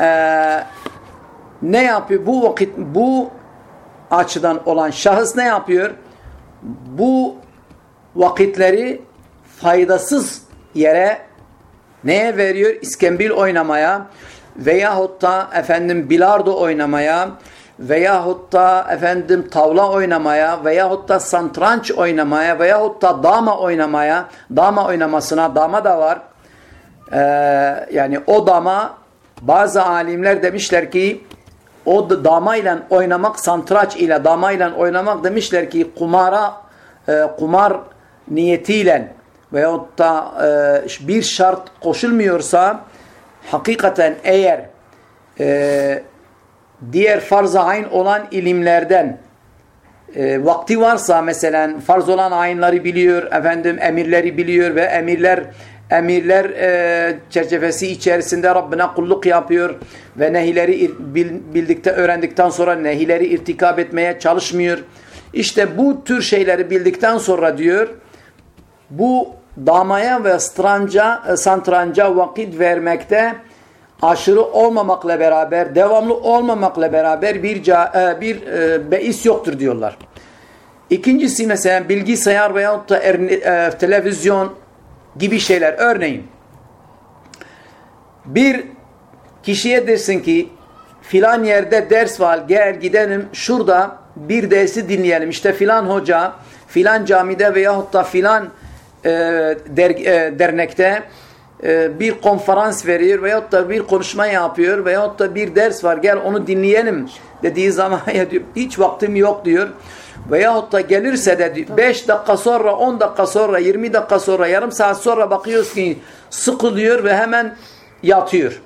e, ne yapıyor? Bu vakit, bu açıdan olan şahıs ne yapıyor? Bu vakitleri faydasız yere neye veriyor? İskembil oynamaya veyahut da efendim bilardo oynamaya veyahut da efendim tavla oynamaya veyahut da santranç oynamaya veyahut da dama oynamaya dama oynamasına dama da var. Ee, yani o dama bazı alimler demişler ki o dama ile oynamak santraç ile dama ile oynamak demişler ki kumara e, kumar niyetiyle veyahut da e, bir şart koşulmuyorsa hakikaten eğer e, diğer farz-ı ayn olan ilimlerden e, vakti varsa mesela farz olan ayınları biliyor, efendim emirleri biliyor ve emirler emirler e, çerçevesi içerisinde Rabbine kulluk yapıyor ve nehileri bildikte öğrendikten sonra nehileri irtikab etmeye çalışmıyor. İşte bu tür şeyleri bildikten sonra diyor bu damaya ve stranca, e, santranca vakit vermekte aşırı olmamakla beraber, devamlı olmamakla beraber bir e, bir e, beis yoktur diyorlar. İkincisi mesela bilgisayar veyahut da erne- e, televizyon gibi şeyler. Örneğin bir kişiye dersin ki filan yerde ders var gel gidelim şurada bir dersi dinleyelim. İşte filan hoca filan camide veyahut da filan e, der, e, dernekte e, bir konferans veriyor veyahut da bir konuşma yapıyor veyahut da bir ders var gel onu dinleyelim dediği zaman (laughs) hiç vaktim yok diyor. Veyahut da gelirse de 5 dakika sonra 10 dakika sonra 20 dakika sonra yarım saat sonra bakıyoruz ki sıkılıyor ve hemen yatıyor.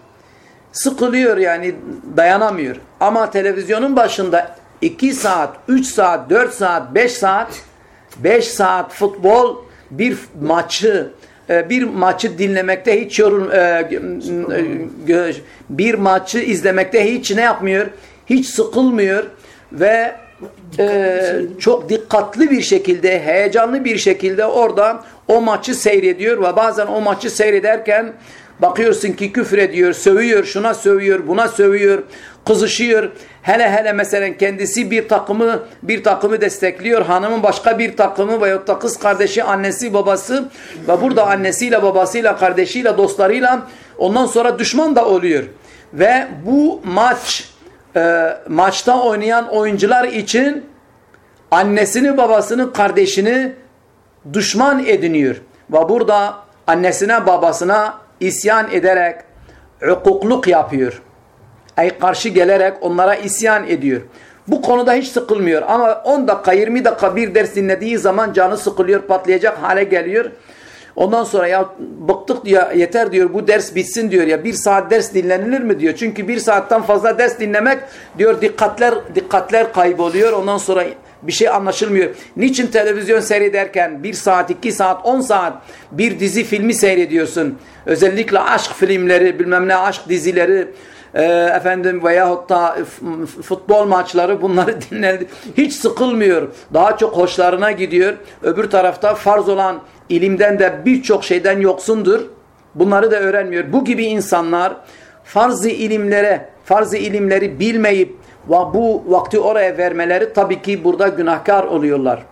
Sıkılıyor yani dayanamıyor. Ama televizyonun başında 2 saat, 3 saat, 4 saat, 5 saat 5 saat futbol bir maçı e, bir maçı dinlemekte hiç yorul e, gö- bir maçı izlemekte hiç ne yapmıyor? Hiç sıkılmıyor ve e, çok dikkatli bir şekilde, heyecanlı bir şekilde orada o maçı seyrediyor ve bazen o maçı seyrederken bakıyorsun ki küfür ediyor, sövüyor, şuna sövüyor, buna sövüyor, kızışıyor. Hele hele mesela kendisi bir takımı bir takımı destekliyor. Hanımın başka bir takımı veyahut da kız kardeşi, annesi, babası ve burada annesiyle, babasıyla, kardeşiyle, dostlarıyla ondan sonra düşman da oluyor. Ve bu maç e, maçta oynayan oyuncular için annesini, babasını, kardeşini düşman ediniyor. Ve burada annesine, babasına isyan ederek hukukluk yapıyor. Ay karşı gelerek onlara isyan ediyor. Bu konuda hiç sıkılmıyor ama 10 dakika 20 dakika bir ders dinlediği zaman canı sıkılıyor patlayacak hale geliyor. Ondan sonra ya bıktık diyor yeter diyor bu ders bitsin diyor ya bir saat ders dinlenilir mi diyor. Çünkü bir saatten fazla ders dinlemek diyor dikkatler dikkatler kayboluyor ondan sonra bir şey anlaşılmıyor. Niçin televizyon seyrederken bir saat, iki saat, on saat bir dizi filmi seyrediyorsun? Özellikle aşk filmleri, bilmem ne aşk dizileri, e, efendim veyahut da futbol maçları bunları (laughs) dinledi. Hiç sıkılmıyor. Daha çok hoşlarına gidiyor. Öbür tarafta farz olan ilimden de birçok şeyden yoksundur. Bunları da öğrenmiyor. Bu gibi insanlar farz-ı ilimlere, farz-ı ilimleri bilmeyip ve bu vakti oraya vermeleri tabii ki burada günahkar oluyorlar.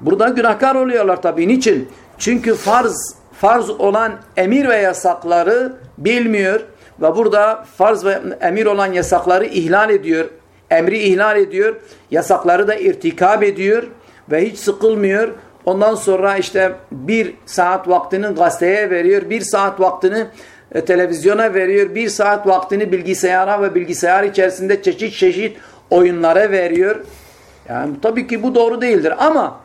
Burada günahkar oluyorlar tabii. Niçin? Çünkü farz farz olan emir ve yasakları bilmiyor ve burada farz ve emir olan yasakları ihlal ediyor. Emri ihlal ediyor. Yasakları da irtikab ediyor ve hiç sıkılmıyor. Ondan sonra işte bir saat vaktini gazeteye veriyor. Bir saat vaktini e, televizyona veriyor. Bir saat vaktini bilgisayara ve bilgisayar içerisinde çeşit çeşit oyunlara veriyor. Yani tabii ki bu doğru değildir ama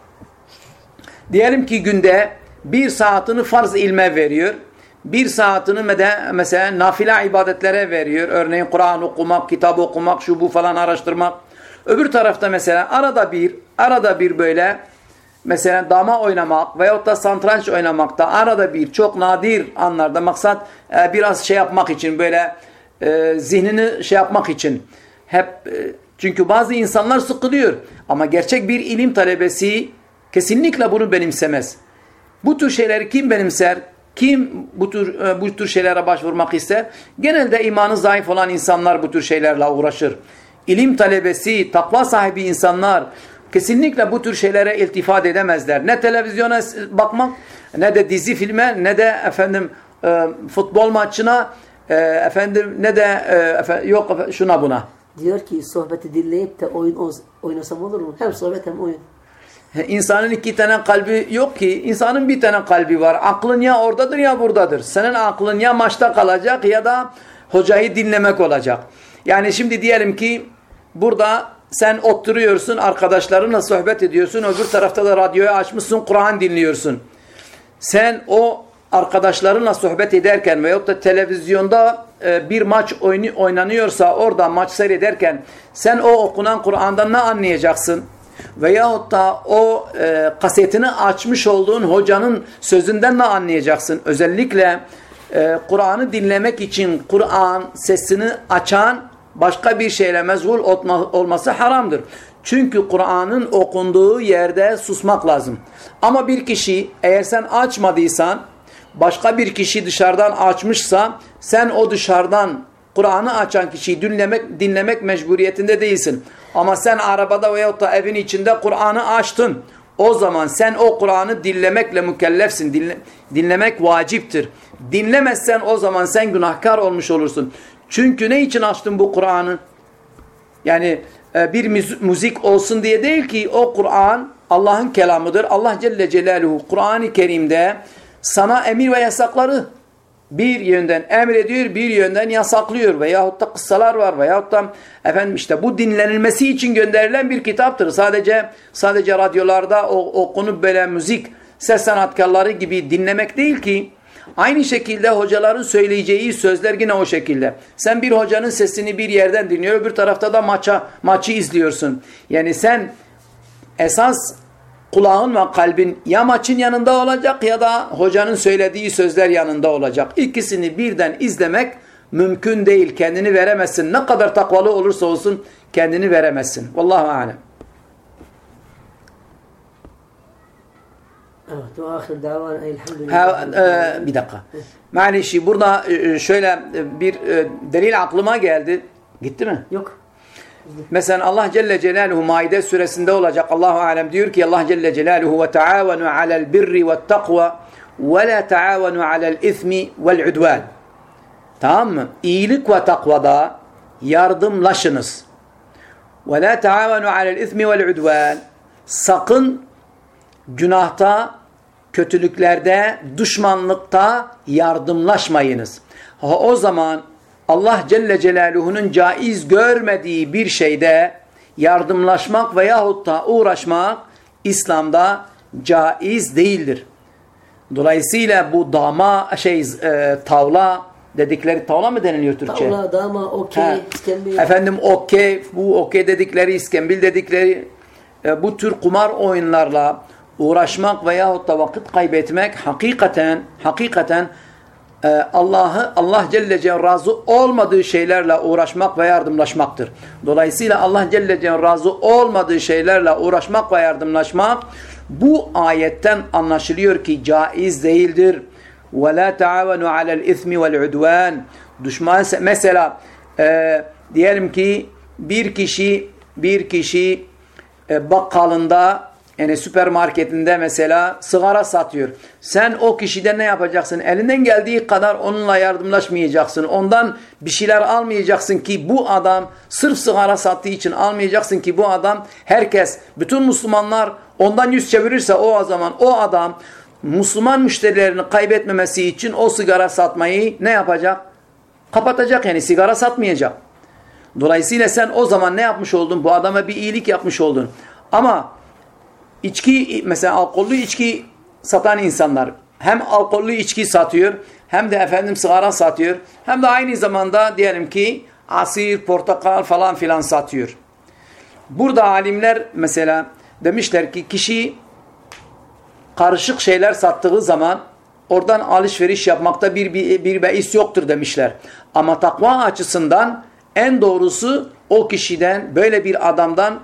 diyelim ki günde bir saatini farz ilme veriyor. Bir saatini mesela nafile ibadetlere veriyor. Örneğin Kur'an okumak, kitap okumak, şu bu falan araştırmak. Öbür tarafta mesela arada bir, arada bir böyle mesela dama oynamak veyahut da santranç oynamakta arada bir çok nadir anlarda maksat e, biraz şey yapmak için böyle e, zihnini şey yapmak için hep e, çünkü bazı insanlar sıkılıyor ama gerçek bir ilim talebesi kesinlikle bunu benimsemez. Bu tür şeyleri kim benimser? Kim bu tür e, bu tür şeylere başvurmak ister? Genelde imanı zayıf olan insanlar bu tür şeylerle uğraşır. İlim talebesi, takva sahibi insanlar kesinlikle bu tür şeylere iltifat edemezler. Ne televizyona bakmak, ne de dizi filme, ne de efendim e, futbol maçına, e, efendim ne de e, efendim, yok şuna buna. Diyor ki sohbeti dinleyip de oyun oynasam olur mu? Hem sohbet hem oyun. İnsanın iki tane kalbi yok ki. İnsanın bir tane kalbi var. Aklın ya oradadır ya buradadır. Senin aklın ya maçta kalacak ya da hocayı dinlemek olacak. Yani şimdi diyelim ki burada sen oturuyorsun arkadaşlarınla sohbet ediyorsun. Öbür tarafta da radyoyu açmışsın Kur'an dinliyorsun. Sen o arkadaşlarınla sohbet ederken veyahut da televizyonda e, bir maç oynanıyorsa orada maç seyrederken sen o okunan Kur'an'dan ne anlayacaksın? Veyahut da o e, kasetini açmış olduğun hocanın sözünden ne anlayacaksın? Özellikle e, Kur'an'ı dinlemek için Kur'an sesini açan başka bir şeyle mezgul olması haramdır. Çünkü Kur'an'ın okunduğu yerde susmak lazım. Ama bir kişi eğer sen açmadıysan başka bir kişi dışarıdan açmışsa sen o dışarıdan Kur'an'ı açan kişiyi dinlemek, dinlemek mecburiyetinde değilsin. Ama sen arabada veyahut da evin içinde Kur'an'ı açtın. O zaman sen o Kur'an'ı dinlemekle mükellefsin. Dinle, dinlemek vaciptir. Dinlemezsen o zaman sen günahkar olmuş olursun. Çünkü ne için açtın bu Kur'an'ı? Yani e, bir müz- müzik olsun diye değil ki o Kur'an Allah'ın kelamıdır. Allah Celle Celaluhu Kur'an-ı Kerim'de sana emir ve yasakları bir yönden emrediyor, bir yönden yasaklıyor veyahut da kıssalar var veyahut da efendim işte bu dinlenilmesi için gönderilen bir kitaptır. Sadece sadece radyolarda o, okunup böyle müzik ses sanatkarları gibi dinlemek değil ki Aynı şekilde hocaların söyleyeceği sözler yine o şekilde. Sen bir hocanın sesini bir yerden dinliyor, bir tarafta da maça maçı izliyorsun. Yani sen esas kulağın ve kalbin ya maçın yanında olacak ya da hocanın söylediği sözler yanında olacak. İkisini birden izlemek mümkün değil. Kendini veremezsin. Ne kadar takvalı olursa olsun kendini veremezsin. Vallahu alem. Evet. Ve ahir davana elhamdülillah. Ha, e, bir dakika. Malişi burada e, şöyle e, bir e, delil aklıma geldi. Gitti mi? Yok. Mesela Allah Celle Celaluhu Maide suresinde olacak. Allahu alem diyor ki Allah Celle Celaluhu ve taavenu alel birri ve takva ve la taavenu alel ismi vel udvan. Tamam mı? İyilik ve takvada yardımlaşınız. Ve la taavenu alel ismi vel udvan. Sakın günahta, kötülüklerde, düşmanlıkta yardımlaşmayınız. Ha, o zaman Allah Celle Celaluhu'nun caiz görmediği bir şeyde yardımlaşmak veyahut da uğraşmak İslam'da caiz değildir. Dolayısıyla bu dama şey e, tavla dedikleri tavla mı deniliyor Türkçe? Tavla, dama, okey, iskembil. Efendim okey, bu okey dedikleri, iskembil dedikleri e, bu tür kumar oyunlarla uğraşmak veyahut da vakit kaybetmek hakikaten hakikaten e, Allah'ı Allah Celle Celle razı olmadığı şeylerle uğraşmak ve yardımlaşmaktır. Dolayısıyla Allah Celle Celle razı olmadığı şeylerle uğraşmak ve yardımlaşmak bu ayetten anlaşılıyor ki caiz değildir. وَلَا تَعَوَنُوا عَلَى الْاِثْمِ وَالْعُدْوَانِ Düşman mesela e, diyelim ki bir kişi bir kişi e, bakkalında yani süpermarketinde mesela sigara satıyor. Sen o kişiden ne yapacaksın? Elinden geldiği kadar onunla yardımlaşmayacaksın. Ondan bir şeyler almayacaksın ki bu adam sırf sigara sattığı için almayacaksın ki bu adam herkes, bütün Müslümanlar ondan yüz çevirirse o zaman o adam Müslüman müşterilerini kaybetmemesi için o sigara satmayı ne yapacak? Kapatacak yani sigara satmayacak. Dolayısıyla sen o zaman ne yapmış oldun? Bu adama bir iyilik yapmış oldun. Ama içki mesela alkollü içki satan insanlar hem alkollü içki satıyor hem de efendim sigara satıyor hem de aynı zamanda diyelim ki asir, portakal falan filan satıyor. Burada alimler mesela demişler ki kişi karışık şeyler sattığı zaman oradan alışveriş yapmakta bir, bir, bir beis yoktur demişler. Ama takva açısından en doğrusu o kişiden böyle bir adamdan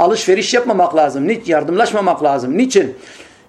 alışveriş yapmamak lazım. Niçin? Yardımlaşmamak lazım. Niçin?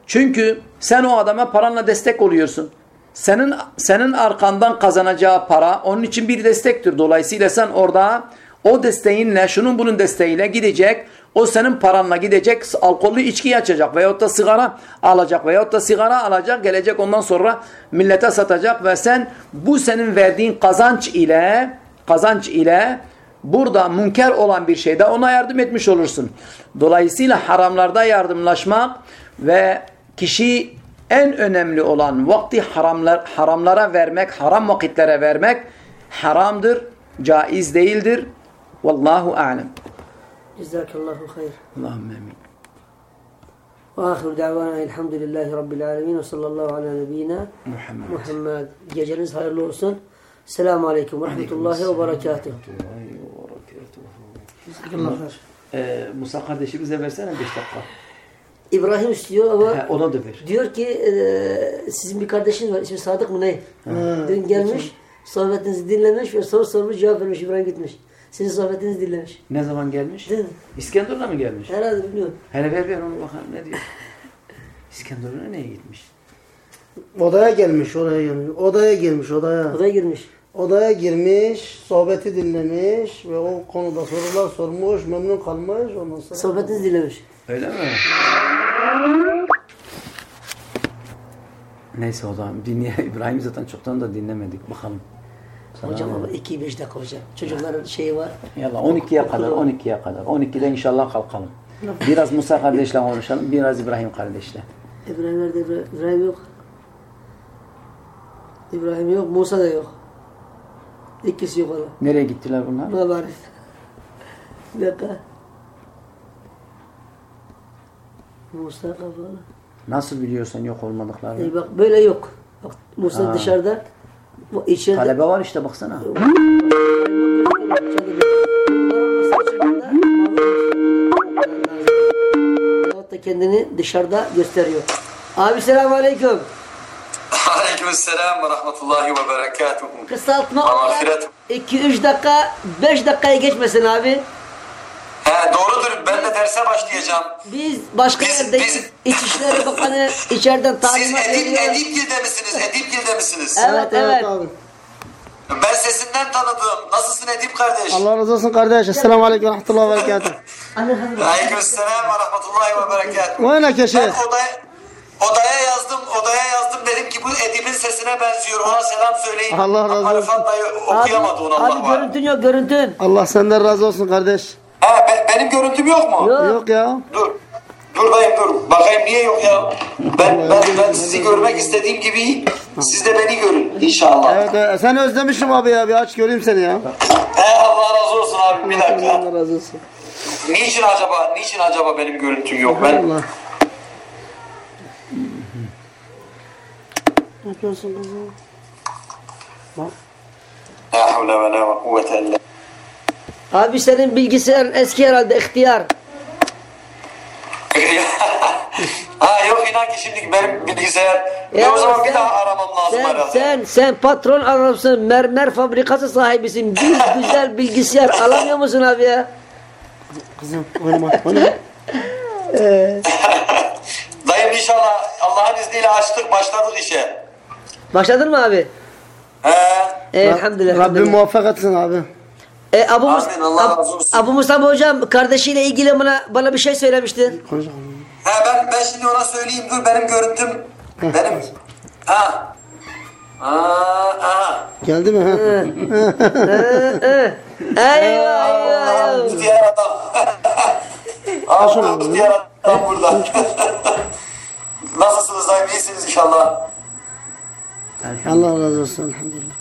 Çünkü sen o adama paranla destek oluyorsun. Senin senin arkandan kazanacağı para onun için bir destektir. Dolayısıyla sen orada o desteğinle, şunun bunun desteğiyle gidecek. O senin paranla gidecek, alkollü içki açacak veyahut da sigara alacak veyahut da sigara alacak, gelecek ondan sonra millete satacak ve sen bu senin verdiğin kazanç ile kazanç ile burada münker olan bir şeyde ona yardım etmiş olursun. Dolayısıyla haramlarda yardımlaşmak ve kişi en önemli olan vakti haramlar, haramlara vermek, haram vakitlere vermek haramdır, caiz değildir. Vallahu a'lem. Cezakallahu hayır. Allahümme. Ve ahir davana elhamdülillahi rabbil alemin ve sallallahu ala nebiyyina Muhammed. Muhammed. Geceniz hayırlı olsun. Selamun aleyküm ve rahmetullahi ve berekatuhu. Ee, Musa kardeşimize versene 5 dakika. İbrahim istiyor ama He, ona da ver. diyor ki e, sizin bir kardeşiniz var ismi Sadık mı ne? Dün gelmiş sohbetinizi dinlemiş ve soru sormuş cevap vermiş İbrahim gitmiş. Sizin sohbetinizi dinlemiş. Ne zaman gelmiş? Dün. İskenderun'a mı gelmiş? Herhalde bilmiyorum. Hele ver ver onu bakalım ne diyor. İskenderun'a neye gitmiş? Odaya gelmiş, oraya gelmiş. Odaya girmiş, odaya. Odaya girmiş. Odaya girmiş, sohbeti dinlemiş ve o konuda sorular sormuş, memnun kalmış. Ondan sonra Sohbetinizi dinlemiş. Öyle mi? Neyse o zaman dinleye (laughs) İbrahim zaten çoktan da dinlemedik. Bakalım. Sana Hocam ama 2-5 dakika hocam. Çocukların şeyi var. Yalla 12'ye kadar, 12'ye kadar. 12'de inşallah kalkalım. Biraz Musa kardeşle konuşalım, biraz İbrahim kardeşle. İbrahim nerede? İbrahim yok. İbrahim yok. Musa da yok. İkisi yok valla. Nereye gittiler bunlar? Ne var? Bir dakika. Musa kafalı. Nasıl biliyorsun yok olmadıklarını? Ey bak böyle yok. Bak Musa dışarıda. Bu içeride. Talebe var işte baksana. Da kendini dışarıda gösteriyor. Abi selamun aleyküm. Aleykümselam ve rahmetullahi ve berekatuhu. Kısaltma olarak ahiret. 2-3 dakika 5 dakikayı geçmesin abi. He doğrudur. Ben de derse başlayacağım. Biz başka Biz- yerde biz- İçişleri (laughs) Bakanı içeriden Siz talimat Edip, veriyor. Edipgil'de misiniz? Edipgil'de misiniz? Evet evet. abi. Ben sesinden tanıdım. Nasılsın Edip kardeş? Allah razı olsun kardeş. Esselamu Aleyküm ve Rahmetullah ve Berekatuhu. Aleykümselam ve rahmetullahi ve berekatuhu. (laughs) Ben odaya, odaya yazdım, odaya yazdım. Dedim ki bu Edip'in sesine benziyor. Ona selam söyleyin. Allah razı olsun. Arifat dayı okuyamadı onu Abi, Allah abi var. görüntün yok görüntün. Allah senden razı olsun kardeş. He, be- benim görüntüm yok mu? Yok. Yok ya. Dur. Dur dayım dur. Bakayım niye yok ya? Ben, ben, ben sizi görmek istediğim gibi siz de beni görün inşallah. Evet, evet. Sen özlemişim abi ya. Bir aç göreyim seni ya. He Allah razı olsun abi bir dakika. Allah razı olsun. Niçin acaba, niçin acaba benim görüntüm yok? Ben Allah. Ne yapıyorsun kızım? La havle ve la kuvvete illa. Abi senin bilgisayarın eski herhalde ihtiyar. (laughs) ha yok inan ki şimdi benim bilgisayar. Ya, Ya o zaman bir sen- daha aramam lazım Sen, herhalde. sen, sen patron adamsın, mermer fabrikası sahibisin. Bir (laughs) güzel bilgisayar alamıyor musun abi ya? Kızım oynama. Oynama. (laughs) Dayım inşallah Allah'ın izniyle açtık başladık işe. Başladın mı abi? He. E, elhamdülillah. Rabbim muvaffak etsin abi. E, Abu, Mus Amin, Allah Ab- razı olsun. Abu Mustafa hocam kardeşiyle ilgili bana, bana bir şey söylemişti. Konuşalım. He ben, ben şimdi ona söyleyeyim dur benim görüntüm. benim. Ha. Aa, aha. Geldi mi? Ha? (laughs) Eyvah eyvah. Bu diğer adam. Allah'ım bu diğer adam burada. (laughs) Nasılsınız? İyisiniz inşallah. Allah razı olsun. Elhamdülillah.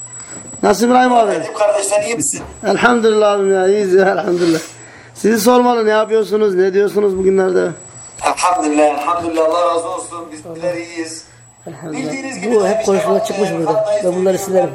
Nasıl İbrahim abi? Edip kardeş sen iyi misin? Elhamdülillah abim ya. İyiyiz ya elhamdülillah. Sizi sormalı ne yapıyorsunuz? Ne diyorsunuz bugünlerde? Elhamdülillah, elhamdülillah. Allah razı olsun. Bizler iyiyiz. Bildiğiniz gibi Bu hep konuşmalar bak, çıkmış burada. Ben bunları silerim.